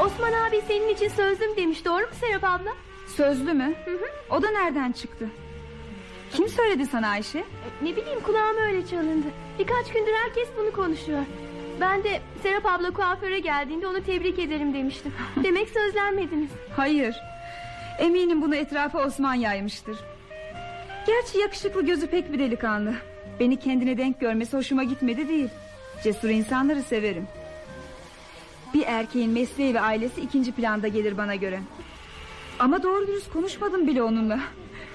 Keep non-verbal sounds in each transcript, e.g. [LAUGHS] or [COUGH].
Osman abi senin için sözlüm demiş doğru mu Serap abla? Sözlü mü? Hı hı. O da nereden çıktı? Kim söyledi sana Ayşe? E, Ne bileyim kulağıma öyle çalındı. Birkaç gündür herkes bunu konuşuyor. Ben de Serap abla kuaföre geldiğinde onu tebrik ederim demiştim. [LAUGHS] Demek sözlenmediniz. Hayır. Eminim bunu etrafa Osman yaymıştır. Gerçi yakışıklı gözü pek bir delikanlı. Beni kendine denk görmesi hoşuma gitmedi değil. Cesur insanları severim. Bir erkeğin mesleği ve ailesi ikinci planda gelir bana göre. Ama doğru dürüst konuşmadım bile onunla.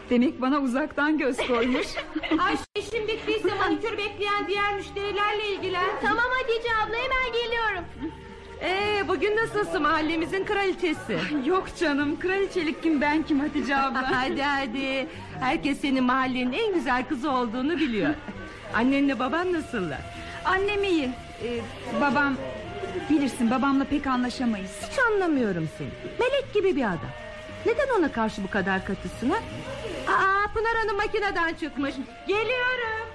Demek bana uzaktan göz koymuş. [LAUGHS] Ayşe işim bittiyse manikür bekleyen diğer müşterilerle ilgilen. Tamam Hatice abla hemen geliyorum. Ee, bugün nasılsın mahallemizin kraliçesi? [LAUGHS] Yok canım kraliçelik kim ben kim Hatice abla. [LAUGHS] hadi hadi. Herkes senin mahallenin en güzel kızı olduğunu biliyor. [LAUGHS] Annenle baban nasıllar? Annem iyi. Ee, babam bilirsin babamla pek anlaşamayız. Hiç anlamıyorum seni. Melek gibi bir adam. Neden ona karşı bu kadar katısın ha? Aa, Pınar Hanım makineden çıkmış. Geliyorum.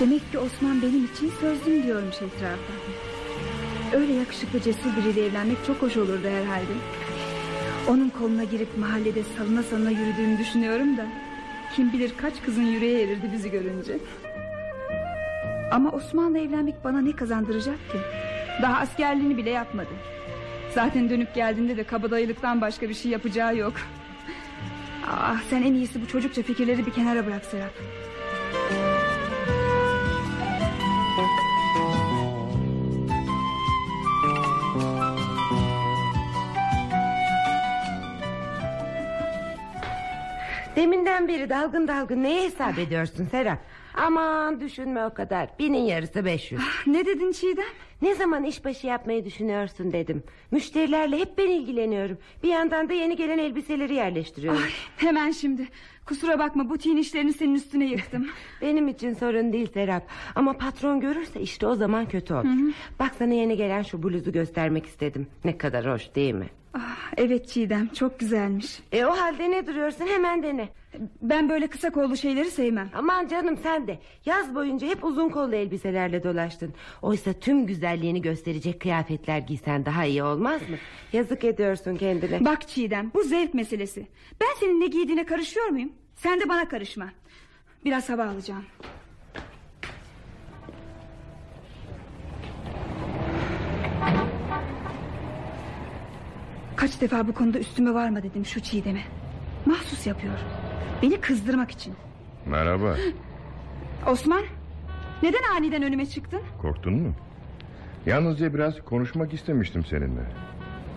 Demek ki Osman benim için sözlüm diyormuş etrafa. Öyle yakışıklı cesur biriyle evlenmek çok hoş olurdu herhalde. Onun koluna girip mahallede salına salına yürüdüğümü düşünüyorum da... ...kim bilir kaç kızın yüreği erirdi bizi görünce. Ama Osman'la evlenmek bana ne kazandıracak ki? Daha askerliğini bile yapmadı. Zaten dönüp geldiğinde de kabadayılıktan başka bir şey yapacağı yok. Ah sen en iyisi bu çocukça fikirleri bir kenara bırak Serap. Deminden beri dalgın dalgın neye hesap ediyorsun Serap? Aman düşünme o kadar. Binin yarısı 500. Ne dedin Çiğdem? Ne zaman işbaşı yapmayı düşünüyorsun dedim. Müşterilerle hep ben ilgileniyorum. Bir yandan da yeni gelen elbiseleri yerleştiriyorum. Ay, hemen şimdi. Kusura bakma butiğin işlerini senin üstüne yıktım. [LAUGHS] Benim için sorun değil Serap. Ama patron görürse işte o zaman kötü olur. Bak sana yeni gelen şu bluzu göstermek istedim. Ne kadar hoş değil mi? Ah, evet Çiğdem çok güzelmiş. E o halde ne duruyorsun hemen dene. Ben böyle kısa kollu şeyleri sevmem. Aman canım sen de yaz boyunca hep uzun kollu elbiselerle dolaştın. Oysa tüm güzelliğini gösterecek kıyafetler giysen daha iyi olmaz mı? Yazık ediyorsun kendine. Bak Çiğdem bu zevk meselesi. Ben senin ne giydiğine karışıyor muyum? Sen de bana karışma. Biraz hava alacağım. Kaç defa bu konuda üstüme varma dedim şu Çiğdem'e. Mahsus yapıyor. Beni kızdırmak için. Merhaba. [GASPS] Osman neden aniden önüme çıktın? Korktun mu? Yalnızca biraz konuşmak istemiştim seninle.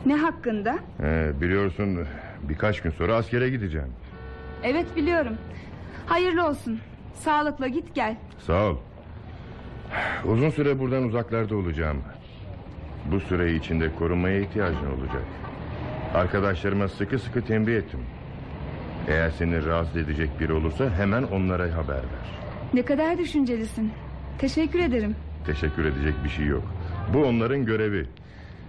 Ne hakkında? Ee, biliyorsun birkaç gün sonra askere gideceğim. Evet biliyorum. Hayırlı olsun. Sağlıkla git gel. Sağ ol. [SIGHS] Uzun süre buradan uzaklarda olacağım. Bu süre içinde korunmaya ihtiyacın olacak. Arkadaşlarıma sıkı sıkı tembih ettim. Eğer seni rahatsız edecek biri olursa hemen onlara haber ver. Ne kadar düşüncelisin. Teşekkür ederim. Teşekkür edecek bir şey yok. Bu onların görevi.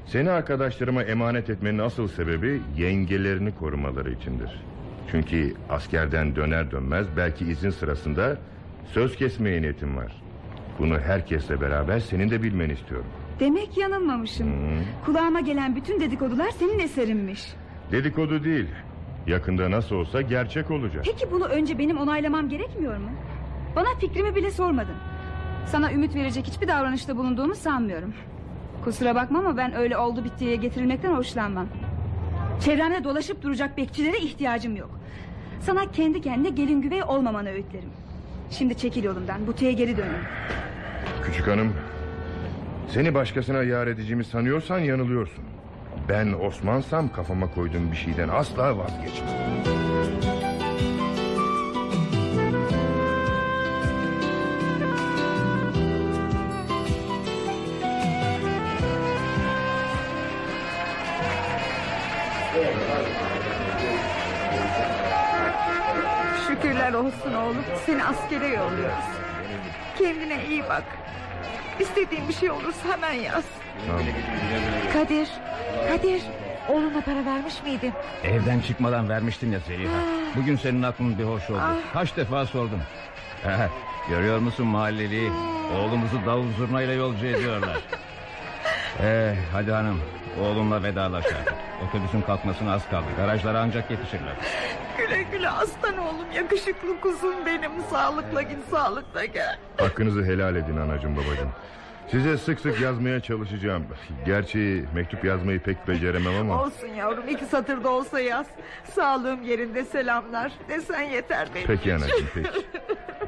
Seni arkadaşlarıma emanet etmenin asıl sebebi yengelerini korumaları içindir. Çünkü askerden döner dönmez belki izin sırasında söz kesmeye niyetim var. Bunu herkesle beraber senin de bilmeni istiyorum. Demek yanılmamışım. Kulağıma gelen bütün dedikodular senin eserinmiş. Dedikodu değil. Yakında nasıl olsa gerçek olacak. Peki bunu önce benim onaylamam gerekmiyor mu? Bana fikrimi bile sormadın. Sana ümit verecek hiçbir davranışta bulunduğumu sanmıyorum. Kusura bakma ama ben öyle oldu bittiye getirilmekten hoşlanmam. Çevremde dolaşıp duracak bekçilere ihtiyacım yok. Sana kendi kendine gelin güvey olmamanı öğütlerim. Şimdi çekil yolumdan butiğe geri dönün. Küçük hanım Seni başkasına yar edeceğimi sanıyorsan yanılıyorsun. Ben Osman'sam kafama koyduğum bir şeyden asla vazgeçmem. Şükürler olsun oğlum. Seni askere yolluyoruz. Kendine iyi bak İstediğin bir şey olursa hemen yaz Tamam. Kadir, Kadir. Oğluna para vermiş miydin? Evden çıkmadan vermiştin ya Zeliha. Bugün senin aklın bir hoş oldu. Kaç defa sordum. Görüyor musun mahalleli? Oğlumuzu davul zurnayla yolcu ediyorlar. [LAUGHS] Eh, hadi hanım. Oğlumla vedalaş artık. Otobüsün kalkmasına az kaldı. Garajlara ancak yetişirler. Güle güle aslan oğlum. Yakışıklı kuzum benim. Sağlıkla git sağlıkla gel. Hakkınızı helal edin anacığım babacığım. Size sık sık yazmaya çalışacağım. Gerçi mektup yazmayı pek beceremem ama... Olsun yavrum iki satırda olsa yaz. Sağlığım yerinde selamlar. Desen yeter benim Peki anacığım peki.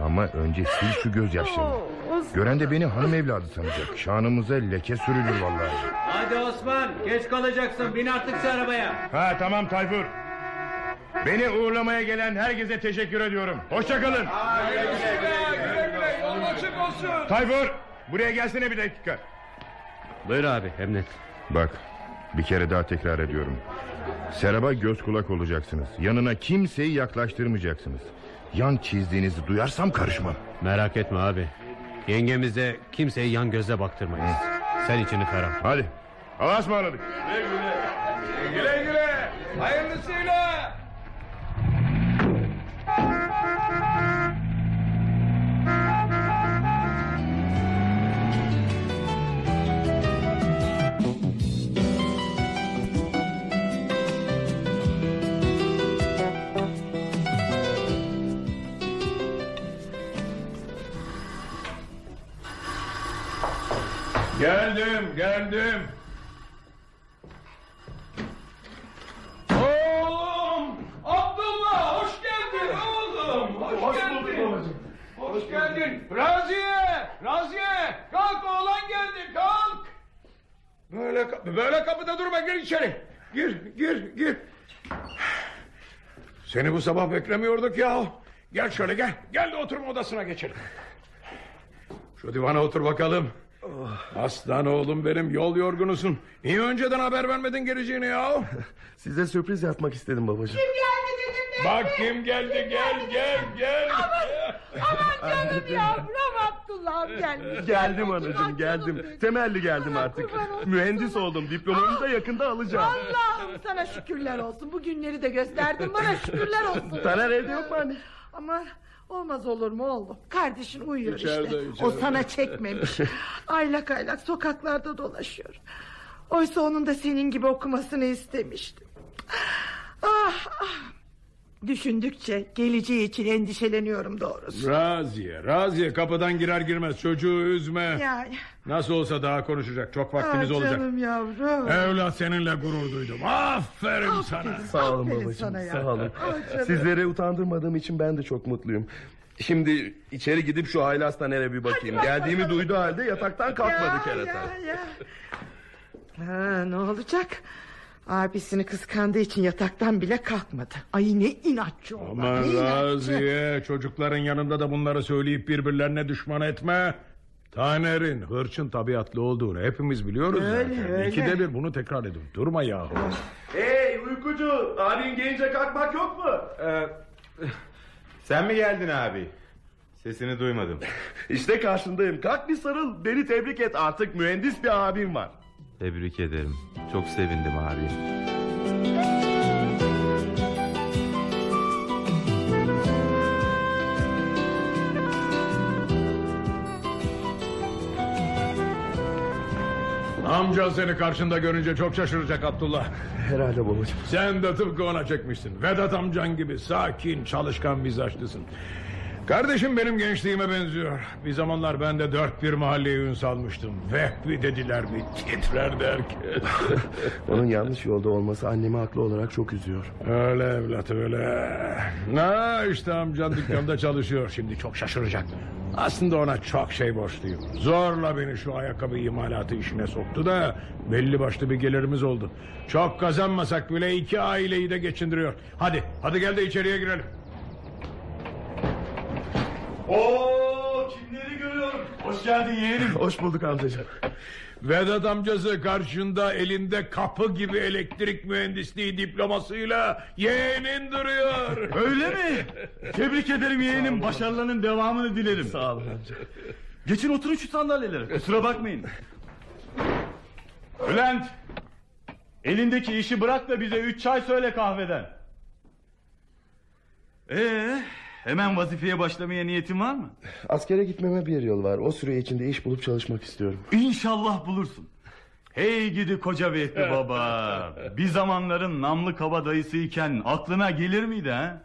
Ama önce sil şu gözyaşlarını. Olsun. Gören de beni hanım evladı sanacak. Şanımıza leke sürülür vallahi. Hadi Osman geç kalacaksın bin artık şu arabaya. Ha tamam Tayfur. Beni uğurlamaya gelen herkese teşekkür ediyorum. Hoşçakalın. Tayfur buraya gelsene bir dakika. Buyur abi Emret. Bak bir kere daha tekrar ediyorum. Serap'a göz kulak olacaksınız. Yanına kimseyi yaklaştırmayacaksınız. Yan çizdiğinizi duyarsam karışmam. Merak etme abi. Yengemize kimseyi yan gözle baktırmayız. Sen içini ferah. Hadi. Allah'a ısmarladık. Güle güle. Hayırlısıyla. Geldim, geldim. Oğlum! Abdullah hoş geldin oğlum. Hoş, geldin. Hoş geldin. Raziye! Raziye! Kalk oğlan geldi kalk. Böyle böyle kapıda durma gir içeri. Gir gir gir. Seni bu sabah beklemiyorduk ya. Gel şöyle gel. Gel de oturma odasına geçelim. Şu divana otur bakalım. Aslan oğlum benim yol yorgunusun. Niye önceden haber vermedin geleceğini ya? [LAUGHS] Size sürpriz yapmak istedim babacığım. Bak kim geldi gel gel gel. Canım yavrum Abdullah'ım gelmiş. Geldim anacığım geldim. Temelli geldim artık. Mühendis oldum. Diplomamı da yakında alacağım. Allah'ım sana şükürler olsun. Bu günleri de gösterdin bana şükürler olsun. Taner evde yok mu anne? Ama olmaz olur mu oğlum? Kardeşin uyuyor İçeride, işte. içeride. O sana çekmemiş. [LAUGHS] aylak aylak sokaklarda dolaşıyor. Oysa onun da senin gibi okumasını istemiştim. Ah, ah. Düşündükçe geleceği için endişeleniyorum doğrusu. Raziye, Raziye kapıdan girer girmez çocuğu üzme. Yani. Nasıl olsa daha konuşacak çok vaktimiz ah, olacak. Canım yavrum. Evlat seninle gurur duydum. Aferin sana. Sağ olun Aferin babacığım sana ya. sağ olun. Ah. Sizleri utandırmadığım için ben de çok mutluyum. Şimdi içeri gidip şu Haylas Taner'e bir bakayım. Geldiğimi duyduğu halde yataktan kalkmadı Ya, kerata. ya, ya. Ha, ne olacak? Abisini kıskandığı için yataktan bile kalkmadı. Ay ne inatçı oldu. Aman ne inatçı. Raziye çocukların yanında da bunları söyleyip birbirlerine düşman etme. Taner'in hırçın tabiatlı olduğunu hepimiz biliyoruz Öyle, zaten. öyle. İkide bir bunu tekrar edin. Durma yahu. Hey uykucu abin gelince kalkmak yok mu? Ee, sen mi geldin abi? Sesini duymadım. [LAUGHS] İşte karşındayım. Kalk bir sarıl beni tebrik et artık mühendis bir abim var. Tebrik ederim. Çok sevindim abi. Amca seni karşında görünce çok şaşıracak Abdullah. Herhalde babacığım. Sen de tıpkı ona çekmişsin. Vedat amcan gibi sakin, çalışkan mizaçlısın. Kardeşim benim gençliğime benziyor. Bir zamanlar ben de dört bir mahalleye ün salmıştım. Vehbi dediler mi titrer derken. [LAUGHS] Onun yanlış yolda olması annemi haklı olarak çok üzüyor. öyle evlat öyle. Na işte amcan dükkanda [LAUGHS] çalışıyor şimdi çok şaşıracak. Aslında ona çok şey borçluyum. Zorla beni şu ayakkabı imalatı işine soktu da belli başlı bir gelirimiz oldu. Çok kazanmasak bile iki aileyi de geçindiriyor. Hadi hadi gel de içeriye girelim. Oo kimleri görüyorum. Hoş geldin yeğenim. Hoş bulduk amcacığım. Vedat amcası karşında elinde kapı gibi elektrik mühendisliği diplomasıyla yeğenin duruyor. Öyle mi? Tebrik ederim yeğenim. Başarılarının devamını dilerim. Sağ olun amca. Geçin oturun şu sandalyelere. Kusura bakmayın. Bülent! Elindeki işi bırak da bize üç çay söyle kahveden. Ee, hemen vazifeye başlamaya niyetin var mı? Askere gitmeme bir yıl var. O süre içinde iş bulup çalışmak istiyorum. İnşallah bulursun. Hey gidi koca Vehbi baba. Bir zamanların namlı kabadayısıyken aklına gelir miydi ha?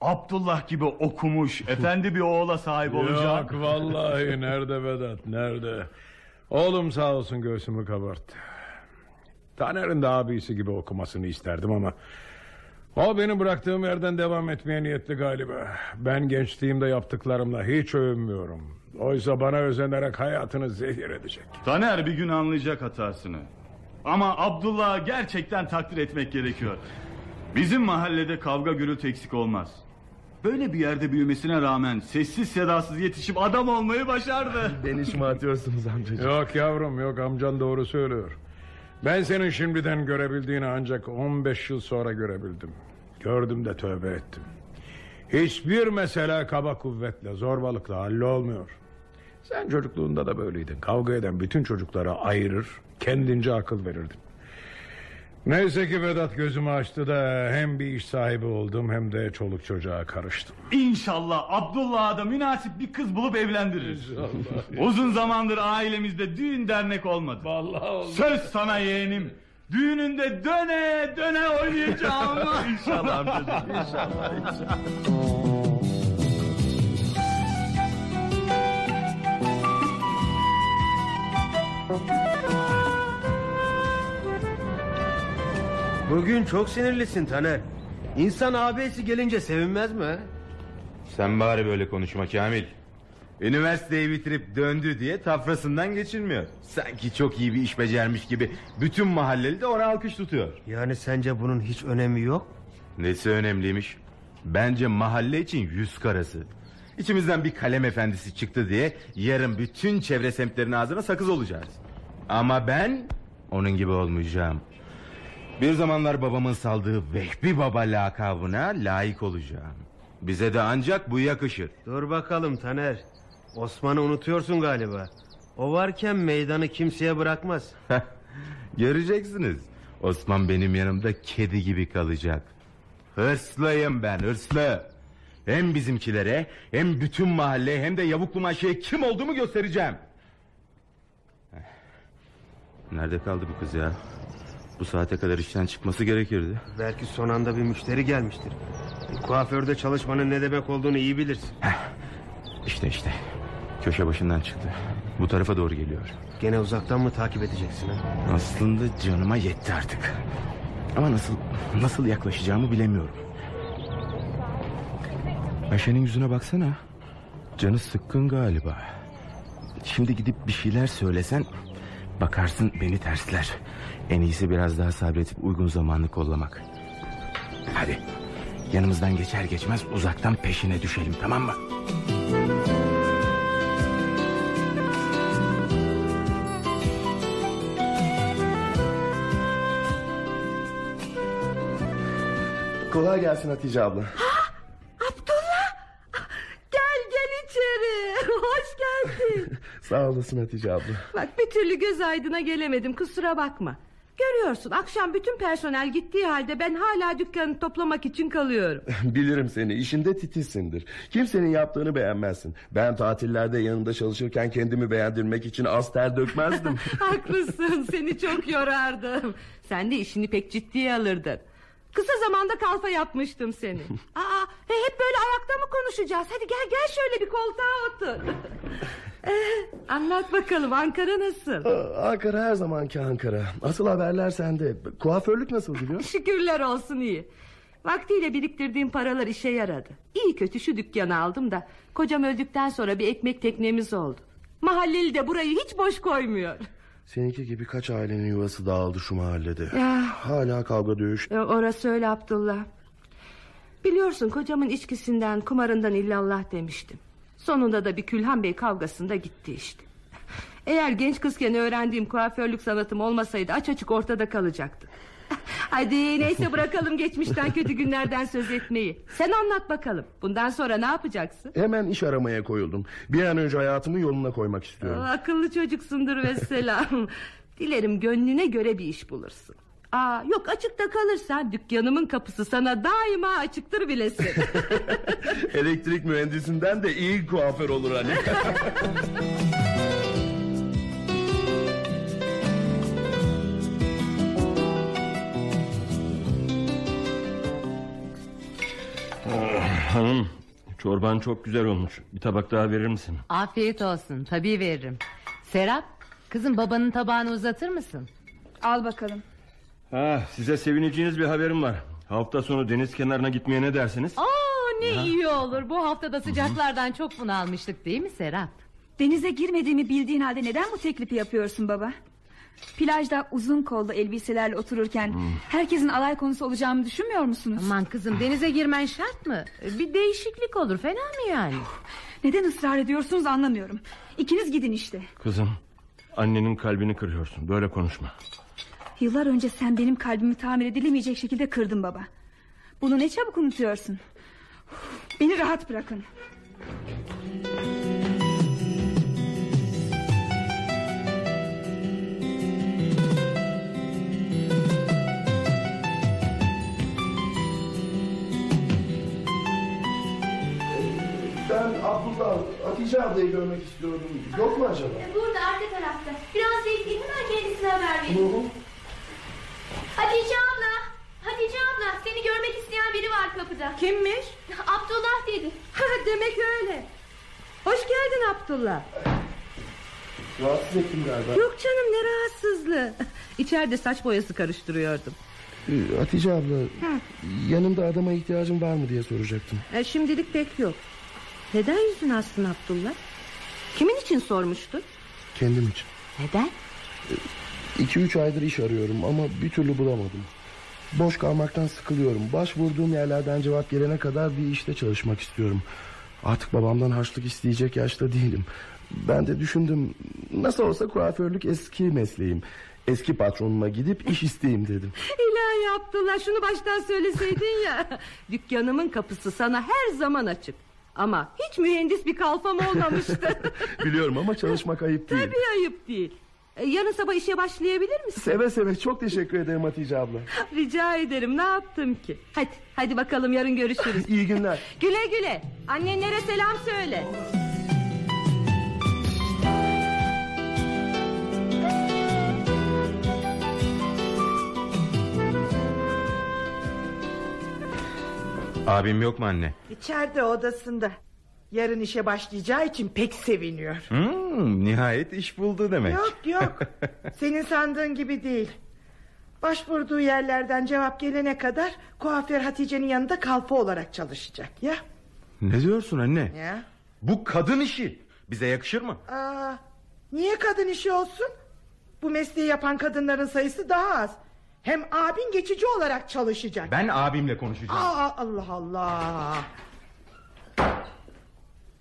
Abdullah gibi okumuş, [LAUGHS] efendi bir oğula sahip olacak. Yok vallahi [LAUGHS] nerede Vedat nerede? Oğlum sağ olsun göğsümü kabarttı. Taner'in de abisi gibi okumasını isterdim ama... O benim bıraktığım yerden devam etmeye niyetli galiba. Ben gençliğimde yaptıklarımla hiç övünmüyorum. Oysa bana özenerek hayatını zehir edecek. Taner bir gün anlayacak hatasını. Ama Abdullah'ı gerçekten takdir etmek gerekiyor. Bizim mahallede kavga gürültü eksik olmaz. Böyle bir yerde büyümesine rağmen sessiz sedasız yetişip adam olmayı başardı. Beni şımartıyorsunuz amcacığım. Yok yavrum yok amcan doğru söylüyor. Ben senin şimdiden görebildiğini ancak 15 yıl sonra görebildim. Gördüm de tövbe ettim. Hiçbir mesele kaba kuvvetle, zorbalıkla hallolmuyor. Sen çocukluğunda da böyleydin. Kavga eden bütün çocuklara ayırır, kendince akıl verirdin. Neyse ki Vedat gözümü açtı da hem bir iş sahibi oldum hem de çoluk çocuğa karıştım. İnşallah Abdullah'a da münasip bir kız bulup evlendiririz. Uzun zamandır ailemizde düğün dernek olmadı. Vallahi Söz sana yeğenim. Düğününde döne döne oynayacağım. İnşallah amcacığım inşallah. inşallah. Bugün çok sinirlisin Taner. İnsan abisi gelince sevinmez mi? Sen bari böyle konuşma Kamil. Üniversiteyi bitirip döndü diye tafrasından geçilmiyor. Sanki çok iyi bir iş becermiş gibi bütün mahalleli de ona alkış tutuyor. Yani sence bunun hiç önemi yok? Nesi önemliymiş? Bence mahalle için yüz karası. İçimizden bir kalem efendisi çıktı diye yarın bütün çevre semtlerin ağzına sakız olacağız. Ama ben onun gibi olmayacağım. Bir zamanlar babamın saldığı Vehbi Baba lakabına layık olacağım. Bize de ancak bu yakışır. Dur bakalım Taner. Osman'ı unutuyorsun galiba. O varken meydanı kimseye bırakmaz. Göreceksiniz. Osman benim yanımda kedi gibi kalacak. Hırslıyım ben hırslı. Hem bizimkilere hem bütün mahalle hem de yavuklu maşeye kim olduğumu göstereceğim. Nerede kaldı bu kız ya? Bu saate kadar işten çıkması gerekirdi. Belki son anda bir müşteri gelmiştir. Kuaförde çalışmanın ne demek olduğunu iyi bilirsin. İşte işte. Köşe başından çıktı. Bu tarafa doğru geliyor. Gene uzaktan mı takip edeceksin ha? Aslında canıma yetti artık. Ama nasıl nasıl yaklaşacağımı bilemiyorum. Ayşe'nin yüzüne baksana. Canı sıkkın galiba. Şimdi gidip bir şeyler söylesen... ...bakarsın beni tersler. En iyisi biraz daha sabretip uygun zamanı kollamak. Hadi yanımızdan geçer geçmez uzaktan peşine düşelim tamam mı? Kolay gelsin Hatice abla. Sağ olasın Hatice abla. Bak bir türlü göz aydına gelemedim kusura bakma. Görüyorsun akşam bütün personel gittiği halde ben hala dükkanı toplamak için kalıyorum. [LAUGHS] Bilirim seni işinde titizsindir. Kimsenin yaptığını beğenmezsin. Ben tatillerde yanında çalışırken kendimi beğendirmek için az ter dökmezdim. [LAUGHS] Haklısın seni çok yorardım. Sen de işini pek ciddiye alırdın. Kısa zamanda kalfa yapmıştım seni. [LAUGHS] Aa, he, hep böyle ayakta mı konuşacağız? Hadi gel gel şöyle bir koltuğa otur. Ee, [LAUGHS] anlat bakalım Ankara nasıl? Aa, Ankara her zamanki Ankara. Asıl haberler sende. Kuaförlük nasıl gidiyor? [LAUGHS] Şükürler olsun iyi. Vaktiyle biriktirdiğim paralar işe yaradı. İyi kötü şu dükkanı aldım da... ...kocam öldükten sonra bir ekmek teknemiz oldu. Mahalleli de burayı hiç boş koymuyor. Seninki gibi kaç ailenin yuvası dağıldı şu mahallede. Ya. Hala kavga dövüş. E, Orası öyle Abdullah. Biliyorsun kocamın içkisinden kumarından illallah demiştim. Sonunda da bir Külhan Bey kavgasında gitti işte. Eğer genç kızken öğrendiğim kuaförlük sanatım olmasaydı aç açık ortada kalacaktı. [LAUGHS] Hadi neyse bırakalım geçmişten kötü günlerden söz etmeyi. Sen anlat bakalım. Bundan sonra ne yapacaksın? Hemen iş aramaya koyuldum. Bir an önce hayatımı yoluna koymak istiyorum. Aa, akıllı çocuksundur vesselam. [LAUGHS] Dilerim gönlüne göre bir iş bulursun. Aa, yok açıkta kalırsan dükkanımın kapısı sana daima açıktır bilesin. [LAUGHS] Elektrik mühendisinden de iyi kuaför olur hani. Hanım çorban çok güzel olmuş. Bir tabak daha verir misin? Afiyet olsun tabii veririm. Serap kızım babanın tabağını uzatır mısın? Al bakalım. Ha, size sevineceğiniz bir haberim var. Hafta sonu deniz kenarına gitmeye ne dersiniz? Aa ne iyi olur bu haftada sıcaklardan çok bunalmıştık değil mi Serap? Denize girmediğimi bildiğin halde neden bu teklifi yapıyorsun baba? Plajda uzun kollu elbiselerle otururken herkesin alay konusu olacağımı düşünmüyor musunuz? Aman kızım denize girmen şart mı? Bir değişiklik olur fena mı yani? Neden ısrar ediyorsunuz anlamıyorum. İkiniz gidin işte. Kızım annenin kalbini kırıyorsun. Böyle konuşma. Yıllar önce sen benim kalbimi tamir edilemeyecek şekilde kırdın baba. Bunu ne çabuk unutuyorsun. Beni rahat bırakın. Ben Abdullah, Hatice ablayı görmek istiyordum. Yok mu acaba? Burada arka tarafta. Biraz bekleyin hemen kendisine haber vereyim. Hatice abla. Hatice abla seni görmek isteyen biri var kapıda. Kimmiş? Abdullah dedi. Demek öyle. Hoş geldin Abdullah. Rahatsız ettim galiba. Yok canım ne rahatsızlığı. [LAUGHS] İçeride saç boyası karıştırıyordum. Ee, Hatice abla, yanımda adama ihtiyacın var mı diye soracaktım. E, şimdilik pek yok. Neden yüzün astın Abdullah? Kimin için sormuştun? Kendim için. Neden? İki üç aydır iş arıyorum ama bir türlü bulamadım. Boş kalmaktan sıkılıyorum. Başvurduğum yerlerden cevap gelene kadar bir işte çalışmak istiyorum. Artık babamdan harçlık isteyecek yaşta değilim. Ben de düşündüm nasıl olsa kuaförlük eski mesleğim. Eski patronuma gidip iş isteyeyim dedim. [LAUGHS] İlahi Abdullah şunu baştan söyleseydin ya. [LAUGHS] Dükkanımın kapısı sana her zaman açık. Ama hiç mühendis bir kalfam olmamıştı. [LAUGHS] Biliyorum ama çalışmak ayıp değil. Tabii ayıp değil. E, yarın sabah işe başlayabilir misin? Seve seve çok teşekkür ederim Hatice abla. Rica ederim ne yaptım ki? Hadi hadi bakalım yarın görüşürüz. [LAUGHS] İyi günler. güle güle. Annenlere selam söyle. Abim yok mu anne? İçeride odasında. Yarın işe başlayacağı için pek seviniyor. Hmm, nihayet iş buldu demek. Yok yok. [LAUGHS] Senin sandığın gibi değil. Başvurduğu yerlerden cevap gelene kadar kuaför Hatice'nin yanında kalfa olarak çalışacak ya. Ne diyorsun anne? Ya. Bu kadın işi. Bize yakışır mı? Aa, niye kadın işi olsun? Bu mesleği yapan kadınların sayısı daha az. Hem abin geçici olarak çalışacak. Ben abimle konuşacağım. Aa, Allah Allah.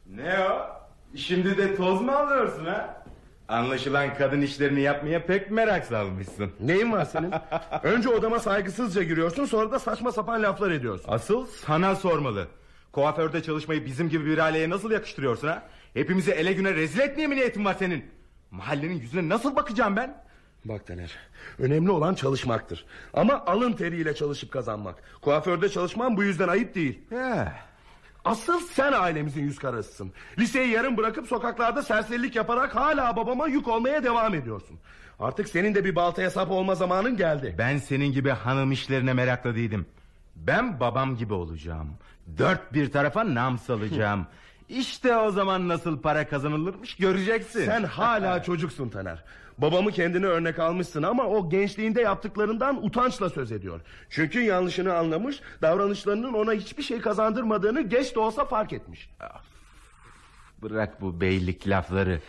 Ne o? Şimdi de toz mu alıyorsun ha? Anlaşılan kadın işlerini yapmaya pek merak salmışsın. Neyin var senin? [LAUGHS] Önce odama saygısızca giriyorsun sonra da saçma sapan laflar ediyorsun. Asıl sana sormalı. Kuaförde çalışmayı bizim gibi bir aileye nasıl yakıştırıyorsun ha? Hepimizi ele güne rezil etmeye mi niyetin var senin? Mahallenin yüzüne nasıl bakacağım ben? Bak Taner önemli olan çalışmaktır. Ama alın teriyle çalışıp kazanmak. Kuaförde çalışman bu yüzden ayıp değil. Asıl sen ailemizin yüz karasısın. Liseyi yarım bırakıp sokaklarda serserilik yaparak hala babama yük olmaya devam ediyorsun. Artık senin de bir baltaya sap olma zamanın geldi. Ben senin gibi hanım işlerine meraklı değilim. Ben babam gibi olacağım. Dört bir tarafa nam salacağım. [LAUGHS] İşte o zaman nasıl para kazanılırmış göreceksin. Sen hala [LAUGHS] çocuksun Taner. Babamı kendine örnek almışsın ama o gençliğinde yaptıklarından utançla söz ediyor. Çünkü yanlışını anlamış, davranışlarının ona hiçbir şey kazandırmadığını geç de olsa fark etmiş. Bırak bu beylik lafları.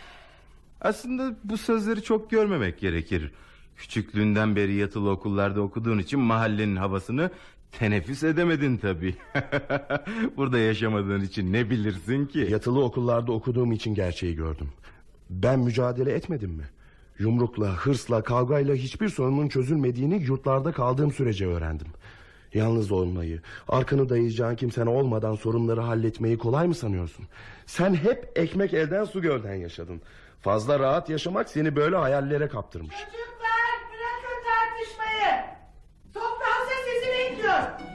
Aslında bu sözleri çok görmemek gerekir. Küçüklüğünden beri yatılı okullarda okuduğun için mahallenin havasını teneffüs edemedin tabii. [LAUGHS] Burada yaşamadığın için ne bilirsin ki? Yatılı okullarda okuduğum için gerçeği gördüm. Ben mücadele etmedim mi? Yumrukla, hırsla, kavgayla hiçbir sorunun çözülmediğini yurtlarda kaldığım sürece öğrendim. Yalnız olmayı, arkanı dayayacağın kimsen olmadan sorunları halletmeyi kolay mı sanıyorsun? Sen hep ekmek elden su gölden yaşadın. Fazla rahat yaşamak seni böyle hayallere kaptırmış. Çocuklar bırakın tartışmayı. Toplansa sizi bekliyor.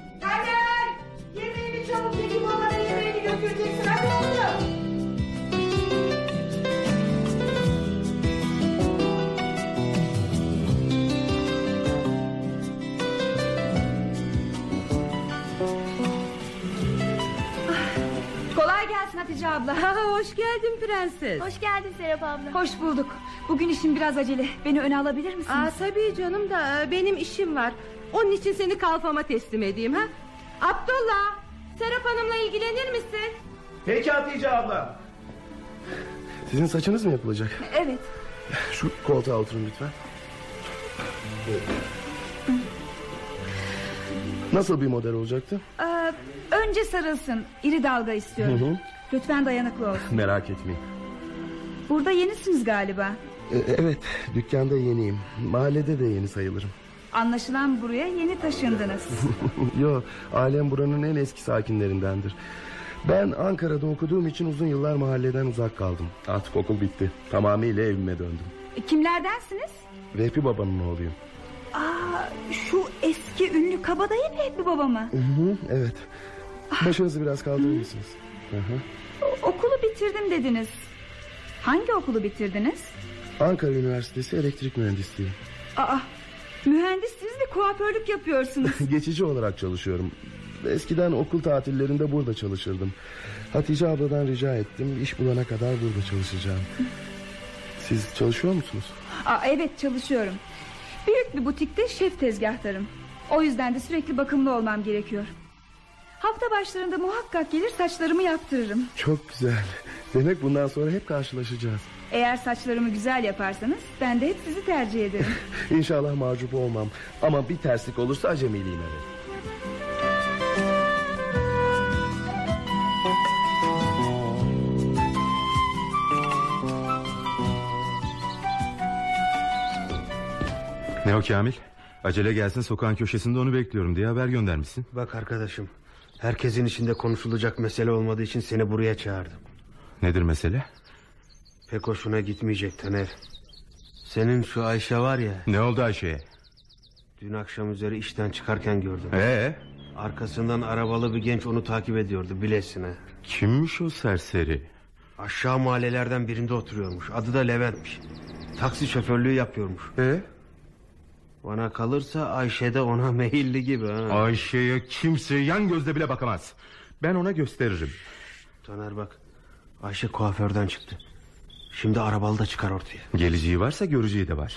Abla. [LAUGHS] Hoş geldin prenses. Hoş geldin Serap abla. Hoş bulduk. Bugün işim biraz acele. Beni öne alabilir misiniz? Aa, tabii canım da e, benim işim var. Onun için seni kalfama teslim edeyim ha. Abdullah, Serap Hanım'la ilgilenir misin? Peki Hatice abla. Sizin saçınız mı yapılacak? Evet. Şu koltuğa oturun lütfen. Nasıl bir model olacaktı? Ee, önce sarılsın. İri dalga istiyorum. Hı hı. Lütfen dayanıklı olsun. [LAUGHS] Merak etmeyin. Burada yenisiniz galiba. E, evet dükkanda yeniyim. Mahallede de yeni sayılırım. Anlaşılan buraya yeni taşındınız. [LAUGHS] Yo ailem buranın en eski sakinlerindendir. Ben Ankara'da okuduğum için uzun yıllar mahalleden uzak kaldım. Artık okul bitti. Tamamıyla evime döndüm. Kimlerdensiniz? Vehbi babanın oğluyum. Aa, şu eski ünlü kabadayı Vehbi baba mı? Hı hı, evet. Başınızı biraz kaldırır mısınız? Hı hı. Okulu bitirdim dediniz. Hangi okulu bitirdiniz? Ankara Üniversitesi Elektrik Mühendisliği. Aa, mühendissiniz ve kuaförlük yapıyorsunuz. [LAUGHS] Geçici olarak çalışıyorum. Eskiden okul tatillerinde burada çalışırdım. Hatice abladan rica ettim. İş bulana kadar burada çalışacağım. Siz çalışıyor musunuz? Aa, evet çalışıyorum. Büyük bir butikte şef tezgahtarım. O yüzden de sürekli bakımlı olmam gerekiyor. Hafta başlarında muhakkak gelir saçlarımı yaptırırım. Çok güzel. Demek bundan sonra hep karşılaşacağız. Eğer saçlarımı güzel yaparsanız ben de hep sizi tercih ederim. [LAUGHS] İnşallah mahcup olmam. Ama bir terslik olursa acemiliğime verin. Ne o Kamil? Acele gelsin sokağın köşesinde onu bekliyorum diye haber göndermişsin. Bak arkadaşım herkesin içinde konuşulacak mesele olmadığı için seni buraya çağırdım. Nedir mesele? Pek hoşuna gitmeyecek Taner. Senin şu Ayşe var ya. Ne oldu Ayşe'ye? Dün akşam üzeri işten çıkarken gördüm. Ee? Arkasından arabalı bir genç onu takip ediyordu bilesine. Kimmiş o serseri? Aşağı mahallelerden birinde oturuyormuş. Adı da Levent'miş. Taksi şoförlüğü yapıyormuş. Ee? Bana kalırsa Ayşe de ona [LAUGHS] meyilli gibi. Ha. Ayşe'ye kimse yan gözle bile bakamaz. Ben ona gösteririm. Taner bak. Ayşe kuaförden çıktı. Şimdi arabalı da çıkar ortaya. Geleceği varsa göreceği de var.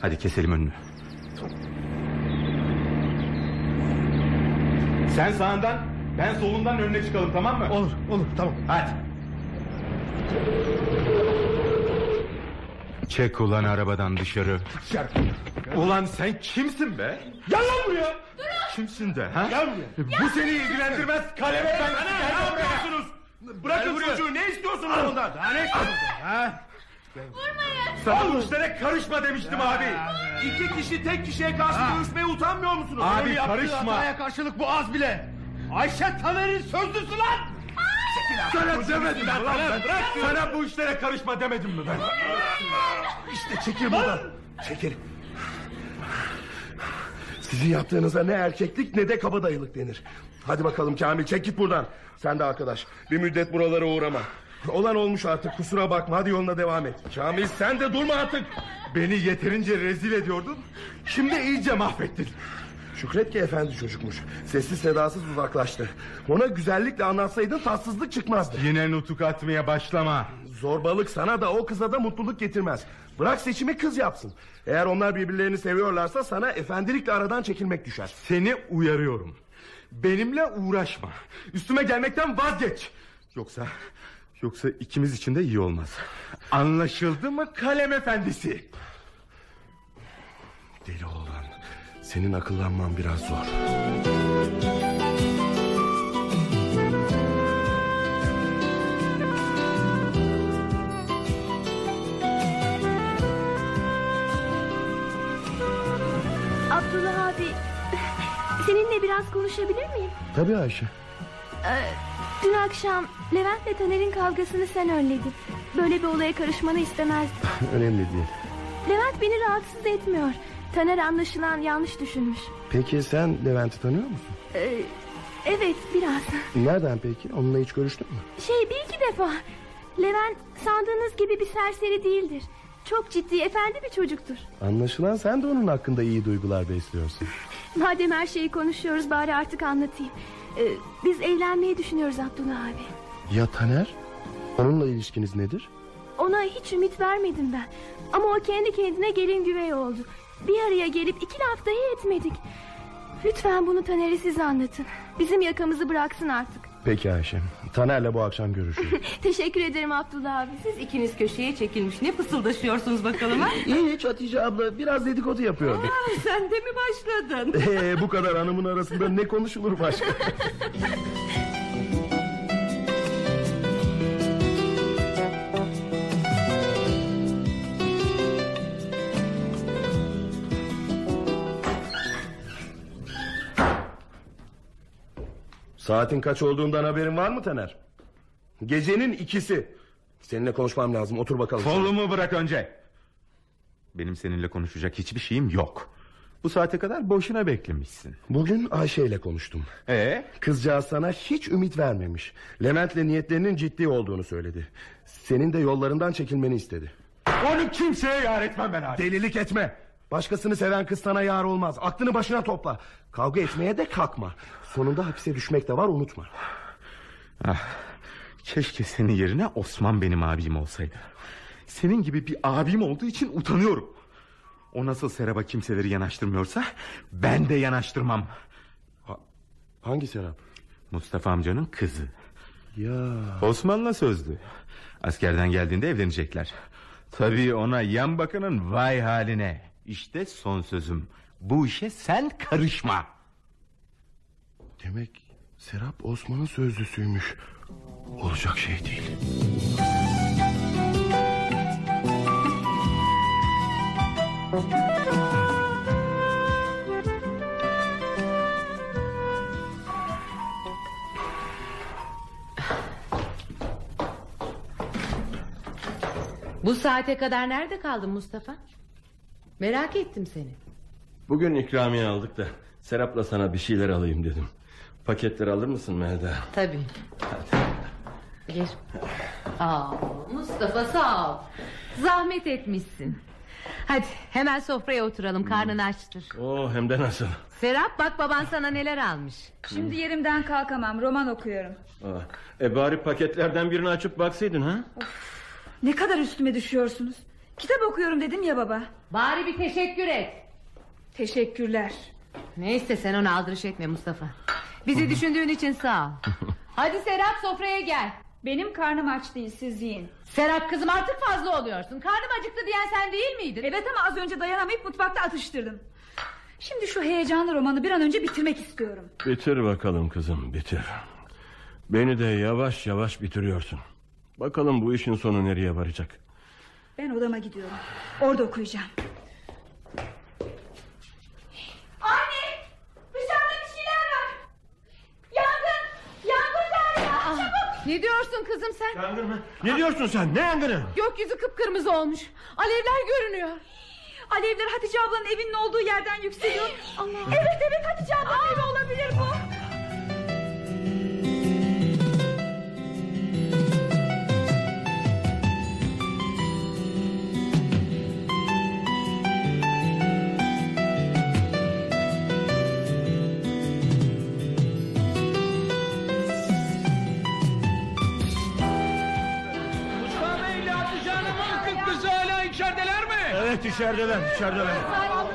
Hadi keselim önünü. Sen sağından ben solundan önüne çıkalım tamam mı? Olur olur tamam. Hadi. Çek ulan arabadan dışarı. Ulan sen kimsin be? Gel lan buraya. Kimsin de ha? Gel buraya. Bu seni ilgilendirmez. Kaleme ben gel buraya. Bırakın çocuğu ne istiyorsunuz ondan? Daha ne istiyorsun ha? Sana bu işlere karışma demiştim abi. İki kişi tek kişiye karşı dövüşmeye utanmıyor musunuz? Abi Abi karışma. hataya karşılık bu az bile. Ayşe Taner'in sözlüsü lan. Sana demedim lan ben. Sana bu işlere karışma demedim mi ben? İşte çekil buradan. Çekil. Sizin yaptığınıza ne erkeklik ne de kabadayılık denir. Hadi bakalım Kamil çek git buradan. Sen de arkadaş bir müddet buralara uğrama. Olan olmuş artık kusura bakma hadi yoluna devam et. Kamil sen de durma artık. Beni yeterince rezil ediyordun. Şimdi iyice mahvettin. Şükret ki efendi çocukmuş. Sessiz sedasız uzaklaştı. Ona güzellikle anlatsaydın tatsızlık çıkmazdı. Yine nutuk atmaya başlama. Zorbalık sana da o kıza da mutluluk getirmez. Bırak seçimi kız yapsın. Eğer onlar birbirlerini seviyorlarsa sana efendilikle aradan çekilmek düşer. Seni uyarıyorum. Benimle uğraşma. Üstüme gelmekten vazgeç. Yoksa yoksa ikimiz için de iyi olmaz. Anlaşıldı mı kalem efendisi? Deli oğlan. Senin akıllanman biraz zor. Abdullah abi seninle biraz konuşabilir miyim? Tabii Ayşe. Ee, dün akşam Levent'le Taner'in kavgasını sen önledin. Böyle bir olaya karışmanı istemezdim. [LAUGHS] Önemli değil. Levent beni rahatsız etmiyor. Taner anlaşılan yanlış düşünmüş. Peki sen Levent'i tanıyor musun? Ee, evet biraz. Nereden peki? Onunla hiç görüştün mü? Şey bir iki defa. Levent sandığınız gibi bir serseri değildir. Çok ciddi efendi bir çocuktur. Anlaşılan sen de onun hakkında iyi duygular besliyorsun. [LAUGHS] Madem her şeyi konuşuyoruz bari artık anlatayım. Ee, biz evlenmeyi düşünüyoruz Abdullah abi. Ya Taner? Onunla ilişkiniz nedir? Ona hiç ümit vermedim ben. Ama o kendi kendine gelin güvey oldu. Bir araya gelip iki laf dahi etmedik. Lütfen bunu Taner'e siz anlatın. Bizim yakamızı bıraksın artık. Peki Ayşem. Taner'le bu akşam görüşürüz. [LAUGHS] Teşekkür ederim Abdullah abi. Siz ikiniz köşeye çekilmiş ne fısıldaşıyorsunuz bakalım ha? [LAUGHS] Hiç Hatice abla biraz dedikodu yapıyorduk. Aa, sen de mi başladın? [LAUGHS] Ee, bu kadar hanımın arasında ne konuşulur başka? Saatin kaç olduğundan haberin var mı Taner? Gecenin ikisi. Seninle konuşmam lazım otur bakalım. Kolumu bırak önce. Benim seninle konuşacak hiçbir şeyim yok. Bu saate kadar boşuna beklemişsin. Bugün Ayşe ile konuştum. Ee? Kızcağız sana hiç ümit vermemiş. Levent'le niyetlerinin ciddi olduğunu söyledi. Senin de yollarından çekilmeni istedi. Onu kimseye yar etmem ben abi. Delilik etme. Başkasını seven kız sana yar olmaz. Aklını başına topla. Kavga etmeye de kalkma. Sonunda hapise düşmek de var unutma. Ah, keşke senin yerine Osman benim abim olsaydı. Senin gibi bir abim olduğu için utanıyorum. O nasıl Serap'a kimseleri yanaştırmıyorsa ben de yanaştırmam. Ha, hangi Serap? Mustafa amcanın kızı. Ya. Osman'la sözlü. Askerden geldiğinde evlenecekler. Tabii ona yan bakanın vay haline. İşte son sözüm. Bu işe sen karışma. Demek Serap Osman'ın sözlüsüymüş. Olacak şey değil. Bu saate kadar nerede kaldın Mustafa? Merak ettim seni. Bugün ikramiye aldık da Serap'la sana bir şeyler alayım dedim. Paketleri alır mısın Melda? Tabii. Gir. Aa, Mustafa sağ ol. Zahmet etmişsin. Hadi hemen sofraya oturalım karnın açtır. Oo hem de nasıl? Serap bak baban sana neler almış. Şimdi yerimden kalkamam roman okuyorum. Aa, e bari paketlerden birini açıp baksaydın ha? Ne kadar üstüme düşüyorsunuz. Kitap okuyorum dedim ya baba. Bari bir teşekkür et. Teşekkürler. Neyse sen ona aldırış etme Mustafa. Bizi düşündüğün için sağ ol. [LAUGHS] Hadi Serap sofraya gel. Benim karnım aç değil siz yiyin. Serap kızım artık fazla oluyorsun. Karnım acıktı diyen sen değil miydin? Evet ama az önce dayanamayıp mutfakta atıştırdım. Şimdi şu heyecanlı romanı bir an önce bitirmek istiyorum. Bitir bakalım kızım bitir. Beni de yavaş yavaş bitiriyorsun. Bakalım bu işin sonu nereye varacak. Ben odama gidiyorum. Orada okuyacağım. Anne! Dışarıda bir şeyler var. Yangın! Yangın galiba! Çabuk! Ne diyorsun kızım sen? Yangın mı? Ne diyorsun sen? Ne yangını? Gökyüzü kıpkırmızı olmuş. Alevler görünüyor. Alevler Hatice ablanın evinin olduğu yerden yükseliyor. Evet evet Hatice ablanın evi olabilir bu. Evet içerideler içerideler.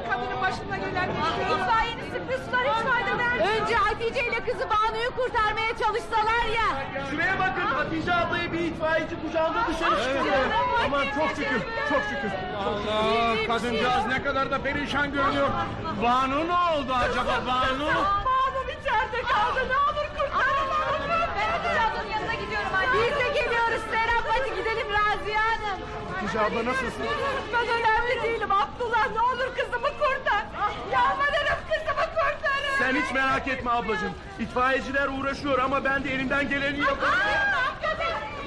kadının başına gelen itfaiyenin sıktığı sular hiç fayda vermiyor. Önce Hatice ile kızı Banu'yu kurtarmaya çalışsalar ya. Şuraya bakın Hatice ablayı bir itfaiyeci kucağında dışarı çıkıyor. Aman çok şükür çok şükür. Allah kadıncağız ne kadar da perişan görünüyor. Banu ne oldu acaba Banu? Babam içeride kaldı ne olur kurtarın onu. Ben Hatice ablanın yanına gidiyorum anne. Biz de geliyoruz Serap hadi gidelim Raziye Hanım. Hatice abla nasılsın? Ben önemli değilim Abdullah ne olur kızımı kurtar. Yalvarırım kızımı kurtarın. Sen hiç merak etme ablacığım. İtfaiyeciler uğraşıyor ama ben de elimden geleni yapıyorum.